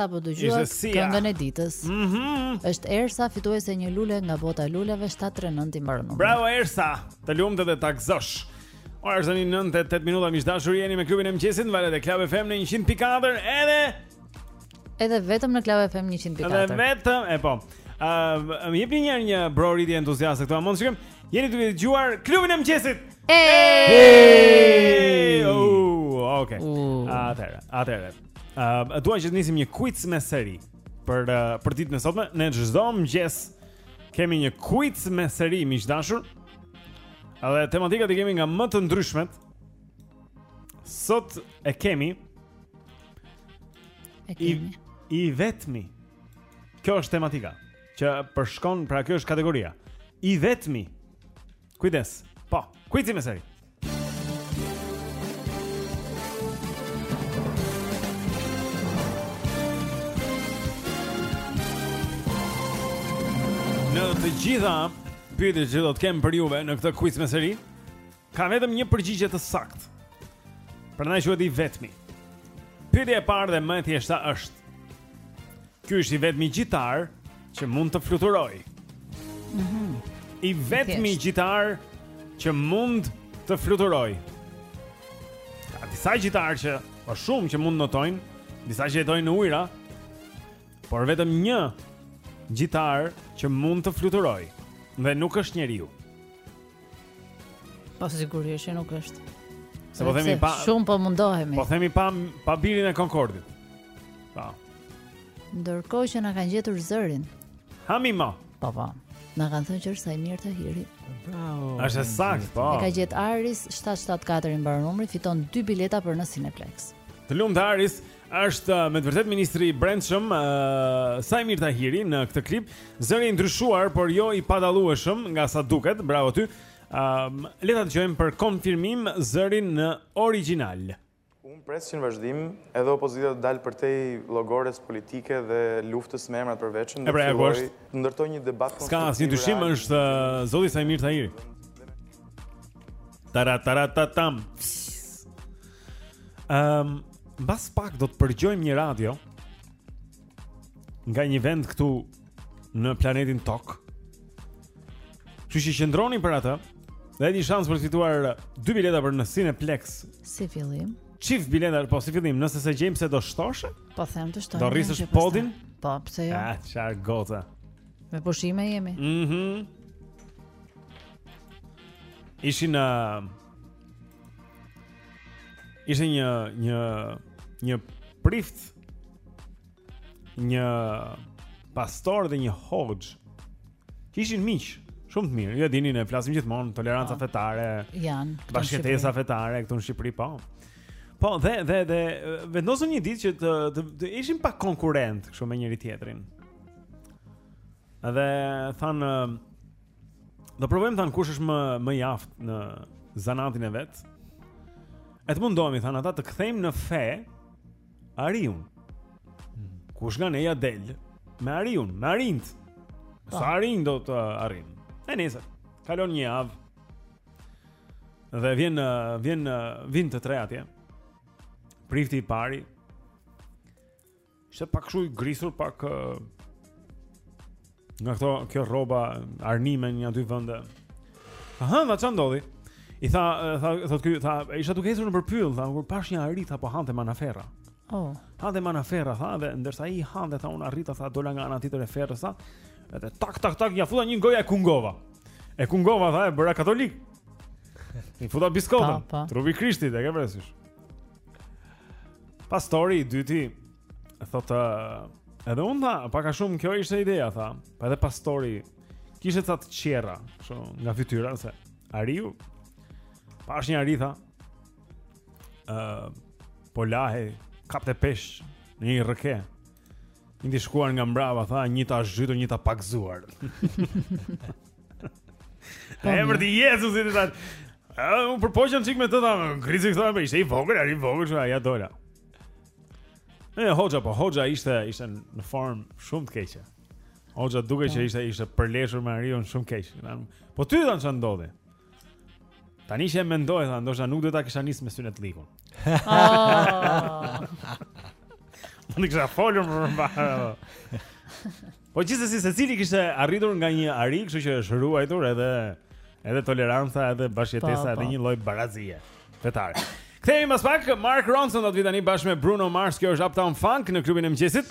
Speaker 4: sapo dëgjuat këngën e ditës.
Speaker 3: Ëh. Mm -hmm.
Speaker 4: Është Ersa fituese e një lule nga Bota e Luleve 739 i mbaron numri.
Speaker 3: Bravo Ersa, të lumtë dhe ta gëzosh. Ora është tani 9 e 8 minuta, miq të dashur, jeni me klubin e mëngjesit, në valët e Club FM në 100.4 edhe
Speaker 4: Edhe vetëm në Club FM
Speaker 3: 100.4.
Speaker 4: Edhe
Speaker 3: vetëm, e po. Ëm, uh, më jepni një herë një brohoritje entuziaste këtu. Mund të shkojmë. Jeni duke dëgjuar klubin e mëngjesit. Hey! Oh, okay. Atëre, atëre. Ëm, uh, dua që të nisim një quiz me seri për uh, për ditën e sotme. Ne çdo mëngjes kemi një quiz me seri miq të dashur. Edhe tematikat i kemi nga më të ndryshmet. Sot e kemi
Speaker 4: E kemi
Speaker 3: I, i vetmi Kjo është tematika Që përshkon, pra kjo është kategoria I vetmi Kujdes, po, quiz-i me seri Në të gjitha pyetjet që do të kemi për juve në këtë quiz me seri, Ka vetëm një përgjigje të saktë. Prandaj quhet i vetmi. Pyetja e parë dhe më e thjeshta është: Ky është i vetmi gjitar që mund të fluturojë.
Speaker 4: Mhm.
Speaker 3: Mm I vetmi gjitar që mund të fluturojë. Ka disa gjitarë apo shumë që mund notojnë, disa që jetojnë në ujëra, por vetëm një gjitar që mund të fluturojë dhe nuk është njeriu.
Speaker 4: Po sigurisht që nuk është.
Speaker 3: Se po themi pa
Speaker 4: shumë po mundohemi.
Speaker 3: Po themi pa pa biletën e Concordit. Po.
Speaker 4: Ndërkohë që na kanë gjetur zërin.
Speaker 3: Hamimo.
Speaker 4: Po po. Na kanë thënë që është Saimir Tahiri.
Speaker 2: Bravo.
Speaker 3: Është saktë, po.
Speaker 4: E ka gjet Aris 774 i mbaron numri, fiton dy bileta për në Cineplexx.
Speaker 3: Të lumtë Aris, Është uh, me të vërtetë ministri i Brendshëm, uh, Saimir Tahiri në këtë klip, zëri i ndryshuar, por jo i padallueshëm nga sa duket. Bravo ty. Ëm, uh, le ta dëgjojmë për konfirmim zërin në origjinal.
Speaker 19: Unë pres që në vazhdim edhe opozita të dalë përtej llogores politike dhe luftës me emrat
Speaker 3: e përveçëm dhe
Speaker 19: pra,
Speaker 3: fillojë
Speaker 19: të ndërtojë një debat konstruktiv.
Speaker 3: S'ka asnjë dyshim është uh, zoti Saimir Tahiri. Tara tara tatam. Ehm, um, mbas pak do të përgjojmë një radio nga një vend këtu në planetin Tokë. Kështu që qëndroni për atë, dhe është një shans për të fituar dy bileta për në Cineplexx.
Speaker 4: Si fillim?
Speaker 3: Çift bileta, po si fillim, nëse s'e gjejmë pse, do shtosh e?
Speaker 4: Po them të shtosh e.
Speaker 3: Do rrisësh potin?
Speaker 4: Po, pëse jo?
Speaker 3: Ah, qarë gota.
Speaker 4: Me pushime jemi.
Speaker 3: Mhm. Mm Ishin në... Uh, Ishte një një një prift një pastor dhe një hoxhë që ishin miq, shumë të mirë. Ju e dini ne flasim gjithmonë toleranca
Speaker 4: po.
Speaker 3: fetare.
Speaker 4: Janë, bashkëjetesa
Speaker 3: fetare këtu në Shqipëri, po. Po, dhe dhe dhe vendosën një ditë që të, të, të ishin pak konkurrentë kështu me njëri-tjetrin. Dhe thanë Do provojmë thanë kush është më, më i aftë në zanatin e vet E të mundohemi thanë ata të kthejmë në fe ariun Kush nga ne ia del Me ariun, me arinjtë
Speaker 4: po.
Speaker 3: Sa arinj do të arrijmë E nejse, kalon një javë Dhe vijnë, vijnë, vijnë të tre atje Prifti i pari Ishte pak kështu i grisur, pak uh, nga këto kjo rroba arnime nëpër vende. Aha, dhe ça ndodhi. I tha, tha, thotë ky, tha, isha duke ecur nëpër pyll, tha, kur pash një ari tha po hante manaferra.
Speaker 4: Oh.
Speaker 3: Hante manaferra, tha, dhe ndërsa ai hante tha, un arrita tha, dola nga ana tjetër e ferrës, tha. Edhe tak tak tak, ja futa një gojë e kungova. E kungova tha, e bëra katolik. I futa biskotën. Trupi Krishtit, e ke parasysh. Pastori i dyti, thotë edhe unë tha, pak a shumë kjo ishte ideja tha. Po edhe pastori kishte ca të çjerra, kështu nga fytyra se ariu. Pashë një ari tha. Ë uh, po lahej kapte peshk në një rrëke. Një të shkuar nga mbrapa, tha, një të zhytur një të pagëzuar.
Speaker 4: Po,
Speaker 3: emër të Jezusit tha. Unë u përpoq një çikë me të thamë, në krizi këtë thamë, ishte i vogër, ari i vogër, që ia dola. E, hoxha, po, hoxha ishte, ishte në formë shumë të keqe. Hoxha dukej po. që ishte, ishte përleshur me ariun shumë keq. Po, ty i thanë ça ndodhi? Tani që e mendoj, tha, ndoshta nuk do ta kisha nis me synetllëkun. Ah.
Speaker 4: Nuk
Speaker 3: do kisha folur më parë. Po gjithsesi secili kishte arritur nga një ari, kështu që është ruajtur edhe edhe toleranca, edhe bashkëjetesa,
Speaker 4: po,
Speaker 3: edhe
Speaker 4: po.
Speaker 3: një lloj barazie fetare. Kthehemi pas pak, Mark Ronson do të vijë tani bashkë me Bruno Mars, kjo është Uptown Funk në klubin e
Speaker 15: mëngjesit.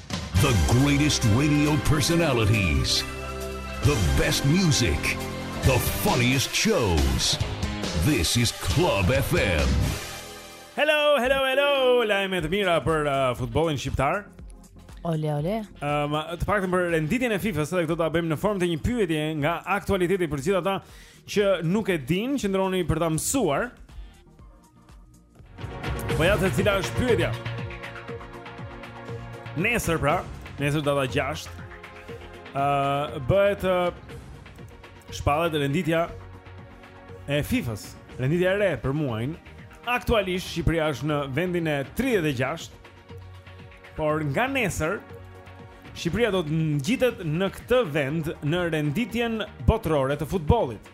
Speaker 15: The
Speaker 1: greatest radio personalities The best music The funniest shows This is Club FM
Speaker 3: Hello, hello, hello Lajme të mira për uh, futbollin shqiptar
Speaker 4: Ole, ole
Speaker 3: um, Të paktën për renditjen e FIFA-s edhe këtë do ta bëjmë në formë të një pyetje Nga aktualiteti për gjithë ata që nuk e dinë Qëndroni për ta mësuar Po ja te cila është pyetja. Nesër pra, nesër data 6. Ë uh, bëhet uh, shpallet renditja e FIFA-s, renditja e re për muajin. Aktualisht Shqipëria është në vendin e 36. Por nga nesër Shqipëria do të ngjitet në këtë vend në renditjen botërore të futbollit.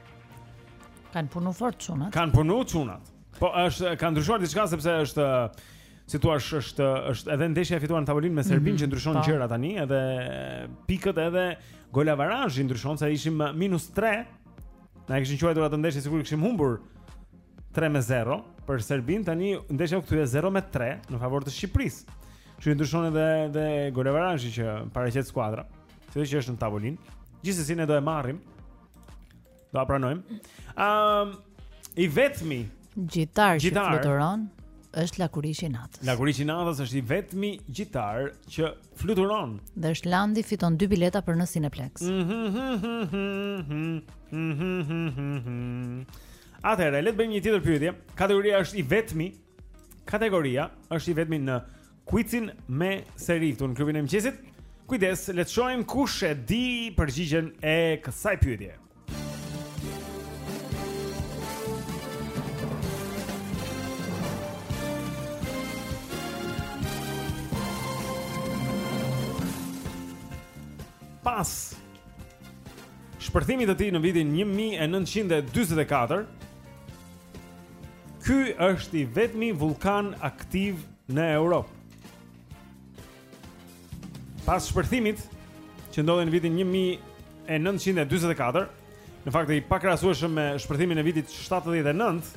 Speaker 4: Kan punu fort çunat.
Speaker 3: Kan punu çunat. Po është ka ndryshuar diçka sepse është si thua është është edhe ndeshja e fituar në tavolinë me Serbinë
Speaker 4: mm -hmm.
Speaker 3: që ndryshon
Speaker 4: po.
Speaker 3: gjëra tani edhe pikët edhe golavarazhi ndryshon se ishim minus 3. Na e kishin quajtur atë ndeshje sikur kishim humbur 3 me 0 për Serbinë tani ndeshja u kthye 0 me 3 në favor të Shqipërisë. Që ndryshon edhe edhe golavarazhin që paraqet skuadra. Kjo që është në tavolinë. Gjithsesi ne do e marrim Do ta pranojmë. Ëm um, i vetmi
Speaker 4: gjitar që fluturon është lakuriqi i natës.
Speaker 3: Lakuriqi i natës është i vetmi gjitar që fluturon.
Speaker 4: Dhe është Landi fiton dy bileta për në Cineplex.
Speaker 3: Atëherë, le të bëjmë një tjetër pyetje. Kategoria është i vetmi. Kategoria është i vetmi në kuizin me seri këtu në Klubin e Mëngjesit. Kujdes, le të shohim kush e di përgjigjen e kësaj pyetjeje. Pas shpërthimit të tij në vitin 1944, Ky është i vetmi vullkan aktiv në Europë. Pas shpërthimit që ndodhi në vitin 1944, në fakt i pakrahasueshëm me shpërthimin e vitit 79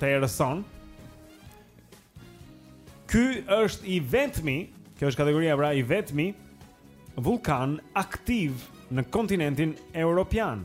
Speaker 3: të erës sonë, ky është i vetmi, kjo është kategoria pra i vetmi vullkan aktiv në kontinentin europian.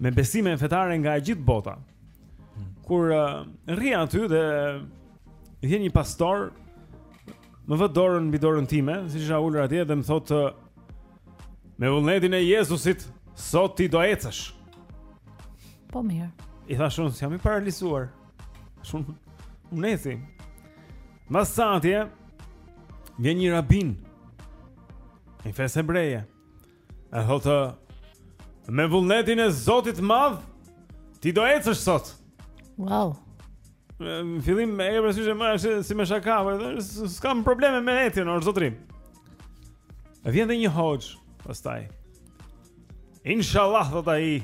Speaker 3: me besime fetare nga e gjithë bota. Kur uh, rrija aty dhe vjen një pastor më vë dorën mbi dorën time, siç isha ulur atje dhe më thotë me vullnetin e Jezusit sot ti do ecësh.
Speaker 4: Po mirë.
Speaker 3: I thashë unë, s'jam i paralizuar. Shumë unë eci. Mbas pak atje vjen një rabin. I fesë hebreje. E thotë Me vullnetin e Zotit të madh Ti do ecësh sot
Speaker 4: Wow
Speaker 3: Në fillim e ke parasysh e merr si, si me shaka S'kam probleme me ecjen, o zotëri E vjen dhe një hoxhë pastaj Inshallah, thotë ai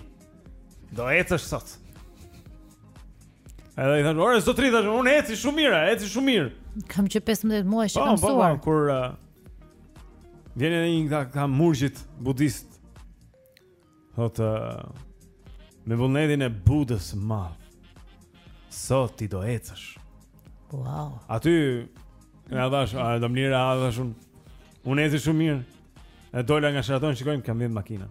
Speaker 3: Do ecësh sot Edhe i thashë, ore, zotri, thashë, unë eci shumë mirë, eci shumë mirë
Speaker 4: Kam që 15 muaj që
Speaker 3: po,
Speaker 4: kam
Speaker 3: po, po,
Speaker 4: suar Po, po,
Speaker 3: kur, uh, Vjen edhe një nga këta murgjit budistë. Thotë me vullnetin e Budës së madh. Sot ti do ecësh.
Speaker 4: Wow.
Speaker 3: Aty na dash, a do mira, a dash unë. Unë eci shumë mirë. E dola nga Sheraton,
Speaker 2: shikoj më kan
Speaker 3: vjedh makinën.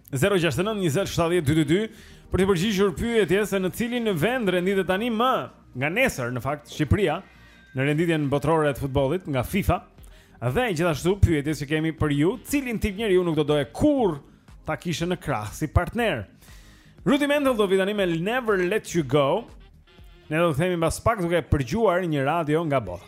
Speaker 3: 069 20 70 222 për t'iu përgjigjur pyetjes se në cilin vend renditet tani më nga nesër në fakt Shqipëria në renditjen botërore të futbollit nga FIFA. Dhe gjithashtu pyetjes që kemi për ju, cilin tip njeriu nuk do doje kurr ta kishe në krah si partner? Rudimental do vijë tani me Never Let You Go. Ne do të kthehemi mbas pak duke përgjuar një radio nga bota.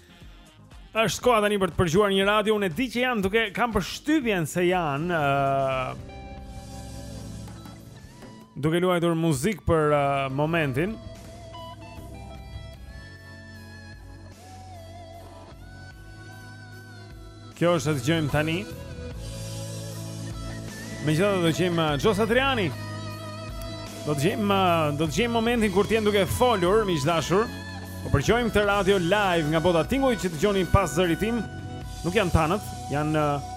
Speaker 3: Është koha tani për të përgjuar një radio, unë e di që janë, duke kam përshtypjen se janë uh, duke luajtur muzikë për uh, momentin. Kjo është, e dëgjojmë tani. Megjithatë dëgjojmë uh, Joe Satriani. Do të gjejmë uh, do të gjejmë momentin kur të jenë duke folur. Miq të dashur, Po përgjojmë këtë radio live nga bota tingujt që dëgjoni pas zërit tim nuk janë tanët Janë uh,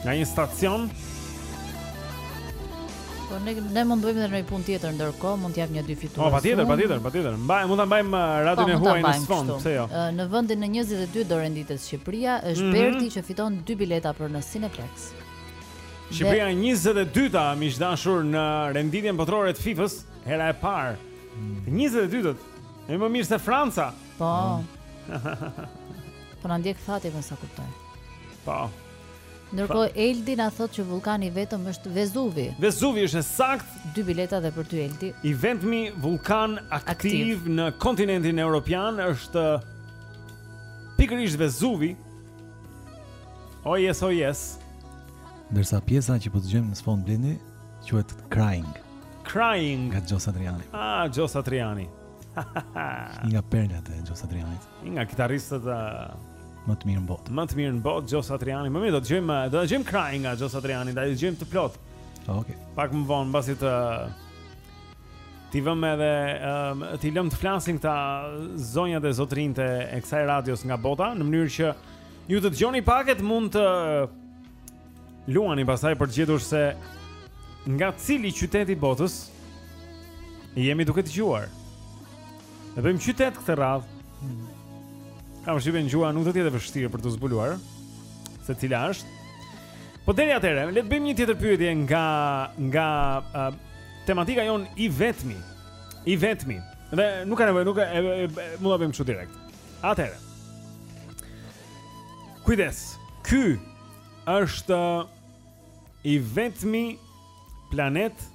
Speaker 3: Nga një stacion
Speaker 4: Po ne ne mund të bëjmë edhe një punë tjetër ndërkohë, mund të japim dy fitues.
Speaker 3: Po patjetër, patjetër, patjetër. Mbaj, mund ta mbajmë uh, radion
Speaker 4: po, e
Speaker 3: huaj në sfond, pse jo?
Speaker 4: Uh, në vendin e 22 do renditet Shqipëria, është
Speaker 3: mhm.
Speaker 4: Berti që fiton dy bileta për në Cineplex.
Speaker 3: Shqipëria 22-ta miq të dashur në renditjen botërore të FIFA-s, hera e parë. 22-të. Mm. Është më mirë se Franca.
Speaker 4: Po. Mm. Po na ndjek fati me sa kuptoj.
Speaker 3: Po.
Speaker 4: Ndërkohë Eldi na thotë që vullkani i vetëm është Vezuvi.
Speaker 3: Vezuvi është e saktë.
Speaker 4: Dy bileta dhe për ty Eldi.
Speaker 3: I vetmi vullkan aktiv, aktiv. në kontinentin europian është pikërisht Vezuvi. Oh yes, oh yes.
Speaker 2: Ndërsa pjesa që po dëgjojmë në sfond Blendi quhet Crying.
Speaker 3: Crying
Speaker 2: nga Joe Satriani.
Speaker 3: Ah, Joe Satriani.
Speaker 2: Një nga perlat e Joe Satrianit.
Speaker 3: Një nga kitaristët
Speaker 2: më të mirë në botë.
Speaker 3: Më të mirë në botë Joe Satriani. Mirë, do dëgjojmë, do dëgjojmë Crying nga Joe Satriani, do ta dëgjojmë të plotë.
Speaker 2: Okej. Okay.
Speaker 3: Pak më vonë mbasi të t'i vëmë edhe um, t'i lëmë të flasin këta zonjat e zotrinjtë e kësaj radios nga bota në mënyrë që ju të dëgjoni pak e të mund të Luani pastaj për të gjetur se nga cili qytet i botës jemi duke dëgjuar. E bëjmë qytet këtë radhë. Kam përshtypjen gjuha nuk do të jetë e vështirë për t'u zbuluar se cila është. Po deri atëherë, le të bëjmë një tjetër pyetje nga nga uh, tematika jonë i vetmi. I vetmi. Dhe nuk ka nevojë, nuk e, e, e, e mund ta bëjmë kështu direkt. Atëherë. Kujdes. Ky është i vetmi planet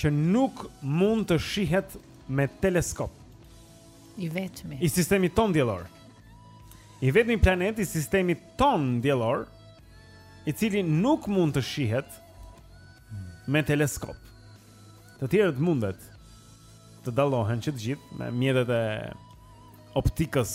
Speaker 3: që nuk mund të shihet me teleskop.
Speaker 4: I vetmi.
Speaker 3: I sistemit tonë diellor. I vetmi planet i sistemit tonë diellor, i cili nuk mund të shihet me teleskop. Të tjerët mundet të dallohen që të gjithë me mjetet e optikës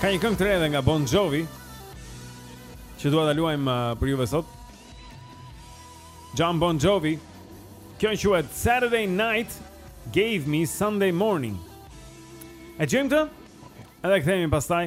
Speaker 3: Ka një këngë të re edhe nga Bon Jovi që dua ta luajmë uh, për juve sot. Jon Bon Jovi. Kjo quhet Saturday Night Gave Me Sunday Morning. E dëgjojmë këtë? Edhe kthehemi pastaj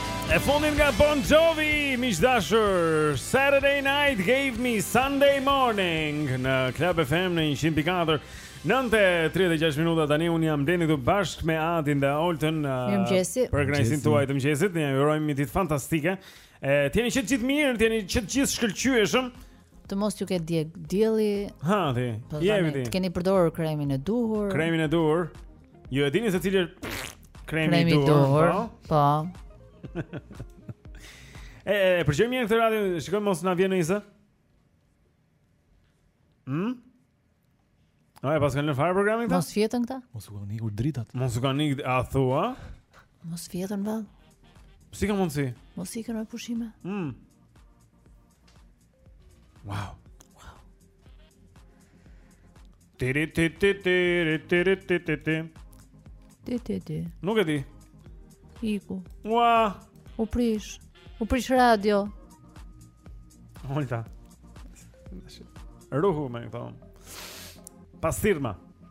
Speaker 3: E fundit nga Bon Jovi, miq të dashur, Saturday night gave me Sunday morning në Club FM në 100.4. 9:36 minuta tani unë jam Blendi këtu bashkë me Adin dhe Oltën.
Speaker 4: Mirëmëngjesi.
Speaker 3: Për kënaqësinë tuaj të mëngjesit, ne ju urojmë një ditë fantastike. E të jeni që të gjithë mirë, të jeni që të gjithë shkëlqyeshëm.
Speaker 4: Të mos ju ketë djegur dielli.
Speaker 3: Ha ti.
Speaker 4: Po, jemi
Speaker 3: ti.
Speaker 4: Të keni përdorur kremin e duhur.
Speaker 3: Kremin e duhur. Ju e dini se cili është
Speaker 4: kremi
Speaker 3: i duhur?
Speaker 4: Po. po.
Speaker 3: e, e, e përgjojmë një në këtë radio, shikojmë mos na vijnë në ajër? Hmm? A, e paskan një farë programin këta?
Speaker 4: Mos fjetën këta?
Speaker 2: Mos u kanë ikur dritat.
Speaker 3: Mos u kanë ikur, a thua?
Speaker 4: Mos fjetën vallë.
Speaker 3: Si ka mundësi?
Speaker 4: Mos ikën në pushime.
Speaker 3: Hmm. Wow. Wow. Tiri ti ti tiri tiri ti ti ti.
Speaker 4: Ti ti ti.
Speaker 3: Nuk e di.
Speaker 4: Iku.
Speaker 3: Ua.
Speaker 4: U prish. U prish radio.
Speaker 3: Olta. Ruhu
Speaker 4: më thonë. Pasirma.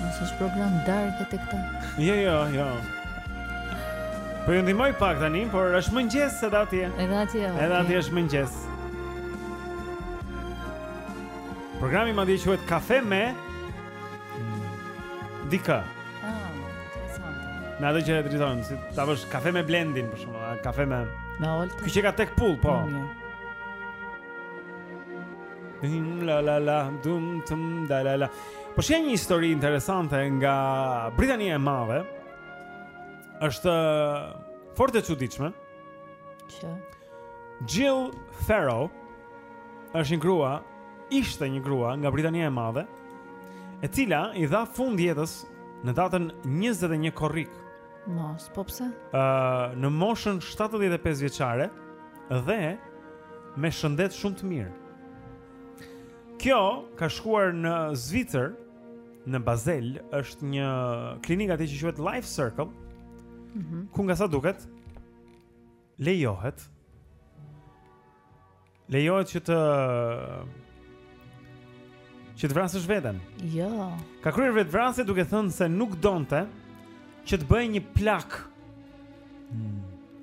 Speaker 4: Mos është program darke te këta
Speaker 3: Jo, jo, jo Po ju ndihmoj pak tani, por është mëngjes edhe atje
Speaker 4: Edhe atje, okay.
Speaker 3: Edhe atje është mëngjes Programi madje quhet kafe me dikë
Speaker 4: ah,
Speaker 3: Në atë që e të rritojnë, si të thuash kafe me Blendin, për shembull, kafe me...
Speaker 4: Me Oltën?
Speaker 3: Kështë që ka tek pull, po.
Speaker 4: Mm
Speaker 3: -hmm. La la la dum tum da la la. Po shoh një histori interesante nga Britania e Madhe. Është uh, fort e çuditshme. Gill Pharaoh është një grua, ishte një grua nga Britania e Madhe, e cila i dha fund jetës në datën 21 korrik.
Speaker 4: Mos, po pse?
Speaker 3: Ë, uh, në moshën 75 vjeçare dhe me shëndet shumë të mirë. Kjo ka shkuar në Zvicër, në Basel, është një klinikë atje që quhet Life Circle.
Speaker 4: Mhm.
Speaker 3: Mm ku nga sa duket lejohet lejohet që të që të vrasësh veten.
Speaker 4: Jo.
Speaker 3: Ka kryer vetëvrasje duke thënë se nuk donte që të bëhej një plakë. Mm.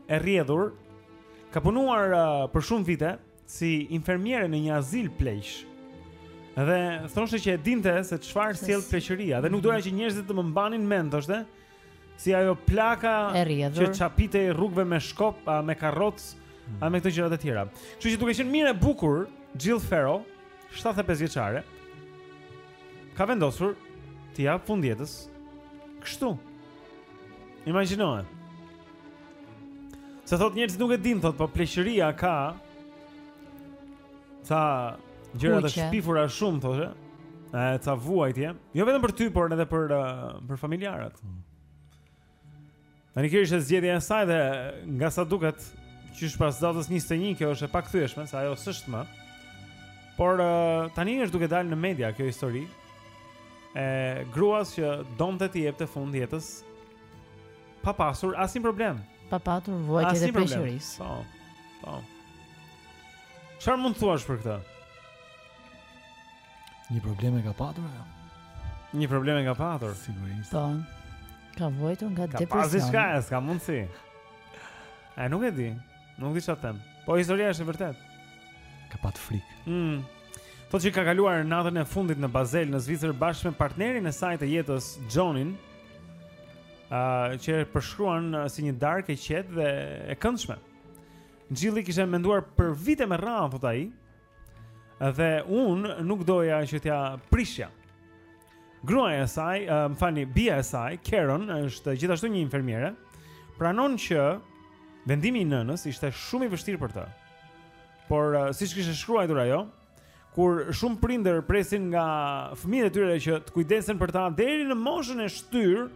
Speaker 3: E rrjedhur Ka punuar uh, për shumë vite si infermiere në një azil pleqsh. Dhe thoshte që e dinte se çfarë sjell pleqëria dhe nuk doja që njerëzit të më mbanin mend, thoshte, si ajo plaka që çapitej rrugëve me shkop, a me karroc, mm. a me këto gjëra të tjera. Kështu që duke qenë mirë e bukur, Jill Farrell, 75 vjeçare, ka vendosur t'i japë fund jetës kështu. Imagjinoje. Se thot njerëzit nuk e din thot, po pleqëria ka ca gjëra të shpifura shumë thoshte. E ca vuajtje, jo vetëm për ty, por edhe për uh, për familjarët. Tani kjo është zgjedhja e saj dhe nga sa duket, qysh pas datës 21 kjo është e pakthyeshme, se ajo s'është më. Por uh, tani është duke dalë në media kjo histori e gruas që donte t'i jepte fund jetës Pa pasur asnjë problem.
Speaker 4: Pa patur vuajtje
Speaker 3: të
Speaker 4: pleqërisë.
Speaker 3: Po. Po. Çfarë mund të thuash për këtë?
Speaker 2: Një problem e ka patur ajo.
Speaker 3: Një problem e ka patur.
Speaker 2: Sigurisht.
Speaker 4: Po. Ka vuajtur nga
Speaker 3: depresioni. Ka
Speaker 4: pasur
Speaker 3: diçka, s'ka mundsi. A, nuk e di. Nuk di çfarë them. Po historia është e vërtetë.
Speaker 2: Ka pat frikë.
Speaker 3: Mm. Thotë që ka kaluar natën e fundit në Basel në Zvicër bashkë me partnerin e saj të jetës, Johnin, uh, që e përshkruan uh, si një darkë e qetë dhe e këndshme. Jilli kishte menduar për vite me radhë, thot ai, Dhe un nuk doja që t'ia prishja. Gruaja e saj, uh, më falni, bija e saj, Karen, është gjithashtu një infermiere. Pranon që vendimi i nënës ishte shumë i vështirë për të. Por uh, siç kishte shkruar ajo, kur shumë prindër presin nga fëmijët e tyre që të kujdesen për ta deri në moshën e shtyr,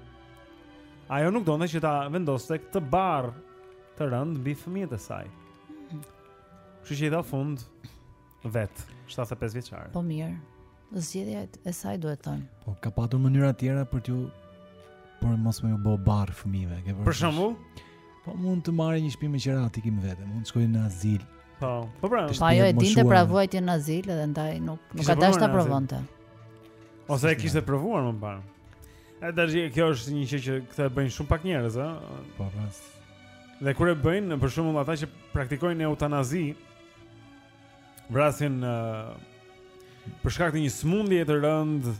Speaker 3: ajo nuk donte që ta vendoste këtë barrë të rëndë mbi fëmijët e saj. Kështu që i dha fund vet, 75 vjeçare.
Speaker 4: Po mirë. Zgjedhja e saj duhet të thënë.
Speaker 2: Po ka patur mënyra tjera për t'ju për mos më ju bë barrë fëmijëve, ke vërtetë.
Speaker 3: Për shembull,
Speaker 2: po mund të marrë një shtëpi me qira ti kim vetëm, mund të shkojë në azil.
Speaker 3: Po, po pra,
Speaker 4: po ajo e dinte pra vuajtje në azil dhe ndaj nuk nuk ka dashur ta provonte.
Speaker 3: Ose e kishte provuar më parë. Edhe kjo është një gjë që këtë e bëjnë shumë pak njerëz, ëh.
Speaker 2: Po, pra.
Speaker 3: Dhe kur e bëjnë, për shembull ata që praktikojnë eutanazi, vrasin uh, për shkak të një smundje të rëndë.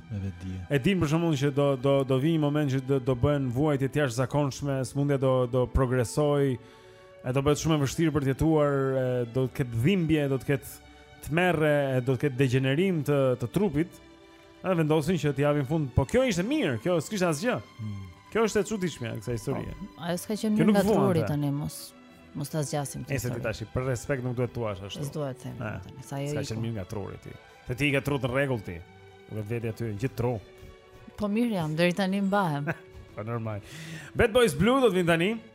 Speaker 3: E din për shembull që do do do vijë një moment që do, do bëhen vuajtje të jashtëzakonshme, smundja do do progresojë. E do bëhet shumë e vështirë për të jetuar, e, do të ketë dhimbje, do të ketë tmerre, e, do të ketë degjenerim të të trupit. Ata vendosin që t'i japin fund, po kjo ishte mirë, kjo s'kishte asgjë. Hmm. Kjo është e çuditshme e kësaj historie.
Speaker 4: Po, ajo s'ka qenë mirë nga truri tani mos mos ta zgjasim këtë.
Speaker 3: Nëse ti tani për respekt nuk duhet të thuash ashtu.
Speaker 4: S'dua të them tani, sa ajo.
Speaker 3: S'ka qenë mirë nga truri ti. Se ti i ke trutë në rregull ti. Vetë vetë aty gjithë tru.
Speaker 4: Po mirë jam, deri tani mbahem.
Speaker 3: Po normal. Bad Boys Blue do të vin tani.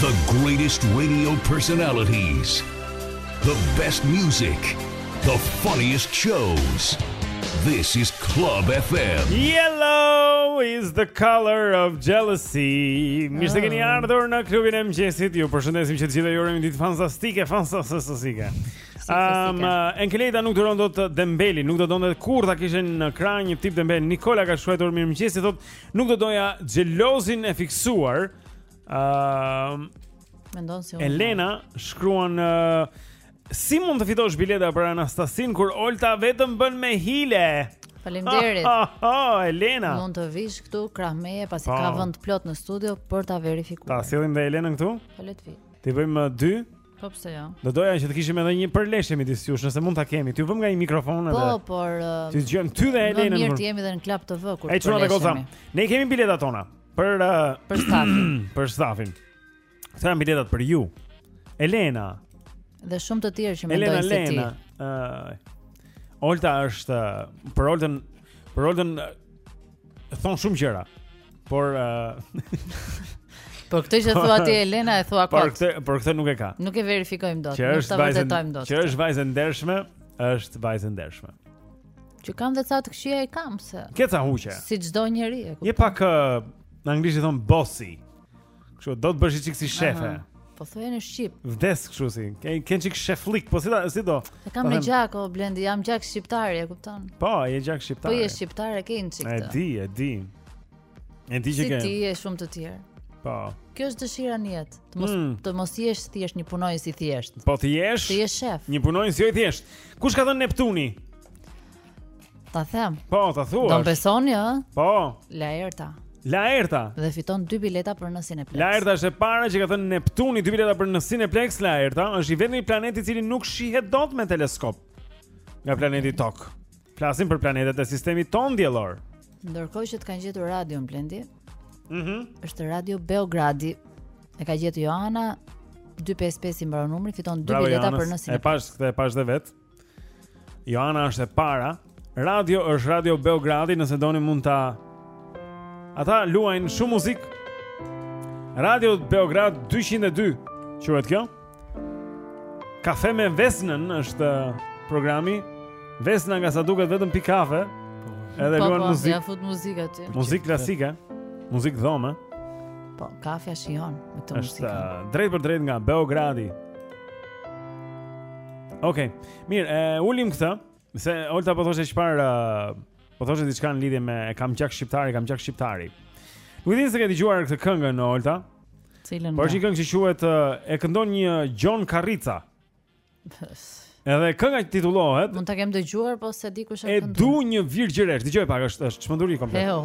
Speaker 1: The greatest radio personalities. The best music. The funniest shows. This is Club FM.
Speaker 3: Yellow is the color of jealousy. Mirë se keni ah. ardhur në klubin e mëngjesit. Ju përshëndesim që të gjithë ju urojmë ditë fantastike, fantastike. Um, uh, Enkeleta nuk duron dot dembelin, nuk do donte kurrë ta kishin në krah një tip dembel. Nikola ka shkruar mirëmëngjesi, thotë, Nuk do doja xhelozin e fiksuar. Ëm uh,
Speaker 4: Mendon si unë.
Speaker 3: Elena shkruan uh, si mund të fitosh bileta për Anastasinë kur Olta vetëm bën me hile.
Speaker 4: Faleminderit.
Speaker 3: Oh, Elena.
Speaker 4: Mund të vish këtu krah meje
Speaker 3: pasi
Speaker 4: ka po. vend plot në studio për ta verifikuar.
Speaker 3: Ta sjellim dhe Elenën këtu?
Speaker 4: Po le të vijë.
Speaker 3: T'i bëjmë uh, dy
Speaker 4: Po pse jo?
Speaker 3: Do doja që të kishim edhe një përleshje midis jush, nëse mund ta kemi. T'i vëmë nga një mikrofon edhe.
Speaker 4: Po, por uh,
Speaker 3: t'i dëgjojmë ty dhe
Speaker 4: Elena.
Speaker 3: Ne
Speaker 4: mirë të jemi edhe në Club TV kur.
Speaker 3: Ai çuan goza. Ne kemi biletat tona për uh,
Speaker 4: për stafin.
Speaker 3: për stafin. Këto janë biletat për ju. Elena.
Speaker 4: Dhe shumë të tjerë që mendojnë si ti.
Speaker 3: Elena, Elena. Uh, Olta është uh, për Oltën, për Oltën uh, thonë shumë gjëra. Por uh...
Speaker 4: Por këtë që thua ti Elena e thua kot.
Speaker 3: Por këtë, por këtë nuk e ka.
Speaker 4: Nuk e verifikojmë dot, nuk ta vërtetojmë dot.
Speaker 3: Që është vajzë e ndershme, është vajzë e ndershme.
Speaker 4: Që kam dhe ca të këqija e kam se.
Speaker 3: Ke ca huqe.
Speaker 4: Si çdo njeri e kupton.
Speaker 3: Je pak në anglisht i thonë bossy. Kështu do të bësh një çik si shefe.
Speaker 4: Po thuaje në shqip.
Speaker 3: Vdes kështu si. Ke ke një çik shefllëk, po si ta si do.
Speaker 4: E kam në gjak o Blendi, jam gjak shqiptar, e kupton?
Speaker 3: Po, je gjak shqiptar.
Speaker 4: Po je shqiptar e ke një çik.
Speaker 3: E di, e di. E di që ke.
Speaker 4: Si ti e shumë të tjerë.
Speaker 3: Po.
Speaker 4: Kjo është dëshira në jetë, të mos
Speaker 3: mm.
Speaker 4: të mos jesh thjesht një punonjës i thjeshtë.
Speaker 3: Po të jesh?
Speaker 4: Të jesh shef.
Speaker 3: Një punonjës jo i thjeshtë. Kush ka thënë Neptuni?
Speaker 4: Ta them.
Speaker 3: Po, ta thua.
Speaker 4: Do besoni, ë?
Speaker 3: Po. Laerta. Laerta.
Speaker 4: Dhe fiton dy bileta për në Cineplex.
Speaker 3: Laerta është e para që ka thënë Neptuni dy bileta për në Cineplex. Laerta është i vetmi planet i cili nuk shihet dot me teleskop. Nga planeti Tokë. Flasim për planetet e sistemit tonë diellor.
Speaker 4: Ndërkohë që të kanë gjetur radion Blendi.
Speaker 3: Mhm.
Speaker 4: Mm është Radio Beogradi. E ka gjetur Joana 255 i mbaron numri, fiton dy bileta për në Cineplex.
Speaker 3: E pashë këtë, e pashë dhe vetë. Joana është e para. Radio është Radio Beogradi, nëse doni mund ta Ata luajnë shumë muzikë. Radio Beograd 202, quhet kjo? Kafe me Vesnën është programi. Vesna nga sa duket vetëm pi kafe. Edhe
Speaker 4: po,
Speaker 3: luan
Speaker 4: po,
Speaker 3: muzikë.
Speaker 4: Po, ja fut muzikë aty.
Speaker 3: Muzikë klasike, muzikë dhome.
Speaker 4: Po, kafja shijon me këtë muzikë.
Speaker 3: Është drejtpërdrejt nga Beogradi. Okej. Okay. Mirë, e ulim këtë, se Olta po thoshe çfarë uh, po thoshe diçka në lidhje me e kam gjak shqiptari, kam gjak shqiptari. Nuk di nëse ke dëgjuar këtë këngën Olta?
Speaker 4: Cilën?
Speaker 3: Po është një këngë që quhet uh, e këndon një Gjon Karrica. Pës. Edhe kënga titullohet
Speaker 4: Mund ta kem dëgjuar, po s'e di kush
Speaker 3: e
Speaker 4: këndon.
Speaker 3: E du një virgjëresh. Dëgjoje pak, është është çmenduri komplet.
Speaker 14: Eho.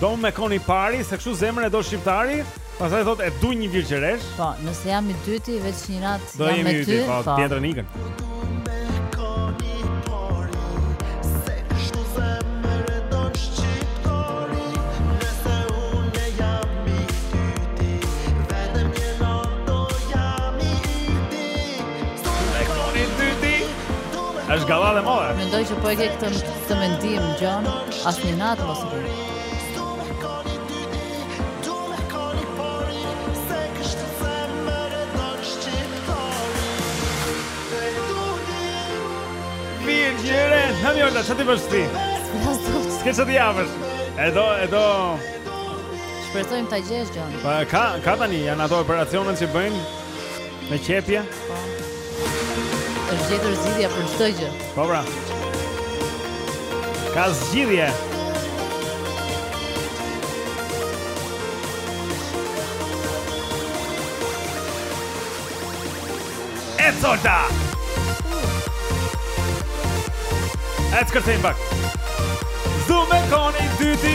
Speaker 3: Du me kon i pari, se kështu zemra e do shqiptari, pastaj thotë e du një virgjëresh.
Speaker 4: Po, nëse jam i dyti, veç një natë jam me ty.
Speaker 14: Do jemi i dyti, po,
Speaker 3: po. tjetër nikën. Është gallatë e madhe.
Speaker 4: Mendoj që po e ke këtë këtë mendim, Gjon. Asnjë natë mos
Speaker 3: rri. Në një orda, që ti bësh ti? S'ke ç't'i bësh? E do, e do...
Speaker 4: Shpresojmë ta gjesh, Gjon.
Speaker 3: Pa, ka, ka tani, janë ato operacionet që bëjnë. Me qepje? Po.
Speaker 4: Është gjetur zgjidhja për çdo gjë.
Speaker 3: Po pra. Ka zgjidhje. Esolta. Eskërtim bak. S'du me kon i dyti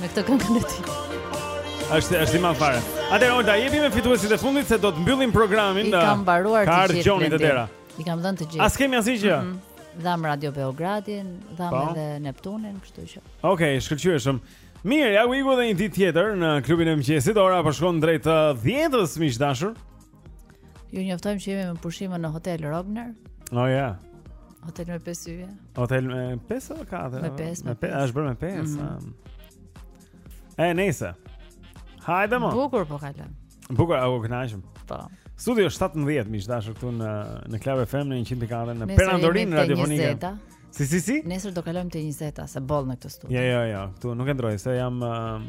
Speaker 3: Me
Speaker 4: këtë këngën e tij.
Speaker 3: Është është i madh fare. Atëherë Olta, jepi me fituesit e fundit se do të mbyllim programin.
Speaker 4: I kam mbaruar të gjithë.
Speaker 3: Ka ardhur
Speaker 4: Gjoni,
Speaker 3: të tëra.
Speaker 4: I kam dhënë të gjithë.
Speaker 3: S'kemi asgjë që. Mm
Speaker 4: -hmm. Dham Radio Beogradin, dham
Speaker 3: po.
Speaker 4: edhe Neptunin, kështu që.
Speaker 3: Okej, okay, shkëlqyeshëm. Mirë, ja iku edhe një ditë tjetër në klubin e mëngjesit. Ora po shkon drejt 10-s, uh, miq të dashur.
Speaker 4: Ju njoftojmë që jemi me pushime në Hotel Rogner.
Speaker 3: O oh, ja.
Speaker 4: Hotel me 5 yje.
Speaker 3: Hotel me 5 apo 4?
Speaker 4: Me 5. Me
Speaker 3: 5, është bërë me 5.
Speaker 4: Mm -hmm.
Speaker 3: E nejse. Hajde më.
Speaker 4: Bukur po kalon.
Speaker 3: Bukur, a po kënaqemi.
Speaker 4: Po.
Speaker 3: Studio 17 miq të dashur këtu në në Club FM në 104 në
Speaker 4: perandorinë
Speaker 3: radiofonike. Si si si?
Speaker 4: Nesër do kalojmë te 20-a, se boll në këtë studio.
Speaker 3: Jo, jo, jo, këtu nuk e ndroj se jam uh,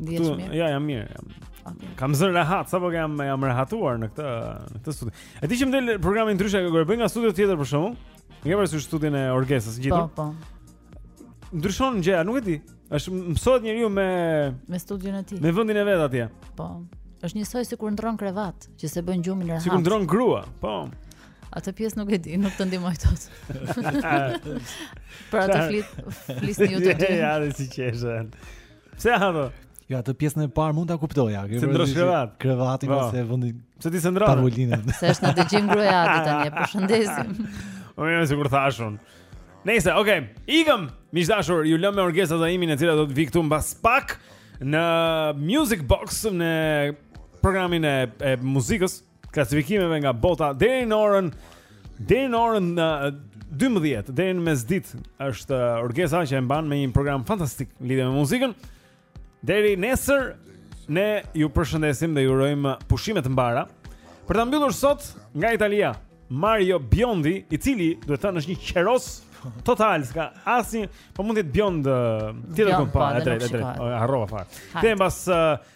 Speaker 4: Ndihesh mirë?
Speaker 3: Ja, jam mirë. Jam. Okay. Kam zënë rehat, sapo kam jam rehatuar në këtë në këtë studio. E di që më del programi ndryshe që kur e bëj nga studioja tjetër për shkakun. Më ke parasysh studion e
Speaker 4: Orgestës
Speaker 3: gjithë?
Speaker 4: Po, po.
Speaker 3: Ndryshon gjëja, nuk e di. Është mësohet njeriu me
Speaker 4: me studion e tij.
Speaker 3: Me vendin e vet atje.
Speaker 4: Po. Është njësoj sikur ndron krevat, që s'e bën gjumin rehat.
Speaker 3: Sikur ndron grua, po.
Speaker 4: Atë pjesë nuk e di, nuk të ndihmoj dot. Për atë flit, flisni ju të dy.
Speaker 3: Ja, ja, si qeshën. Pse ato?
Speaker 2: Jo, atë pjesën e parë mund ta kuptoja.
Speaker 3: Se ndërron krevat.
Speaker 2: Krevatin
Speaker 3: po. Po.
Speaker 2: ose vendin.
Speaker 3: Pse ti s'e ndron?
Speaker 2: Tavolinën.
Speaker 4: Se është në dëgjim gruaja atë tani, e përshëndesim.
Speaker 3: Po më sikur thashun. Nëse, okay. Ikëm, miq të dashur, ju lëmë me Orgesta Zaimin e cila do të vijë këtu mbas pak në Music Box në programin e, e muzikës. klasifikimeve nga bota deri në orën deri në orën 12 deri në mesditë është Orgesta që e mban me një program fantastik lidhur me muzikën. Deri nesër ne ju përshëndesim dhe ju urojmë pushime të mbara. Për ta mbyllur sot nga Italia, Mario Biondi, i cili duhet thënë është një qeros total, s'ka asnjë, po mund të jetë Biond tjetër
Speaker 4: kompa,
Speaker 3: e
Speaker 4: drejtë,
Speaker 3: e drejtë. Harrova fare. Them pas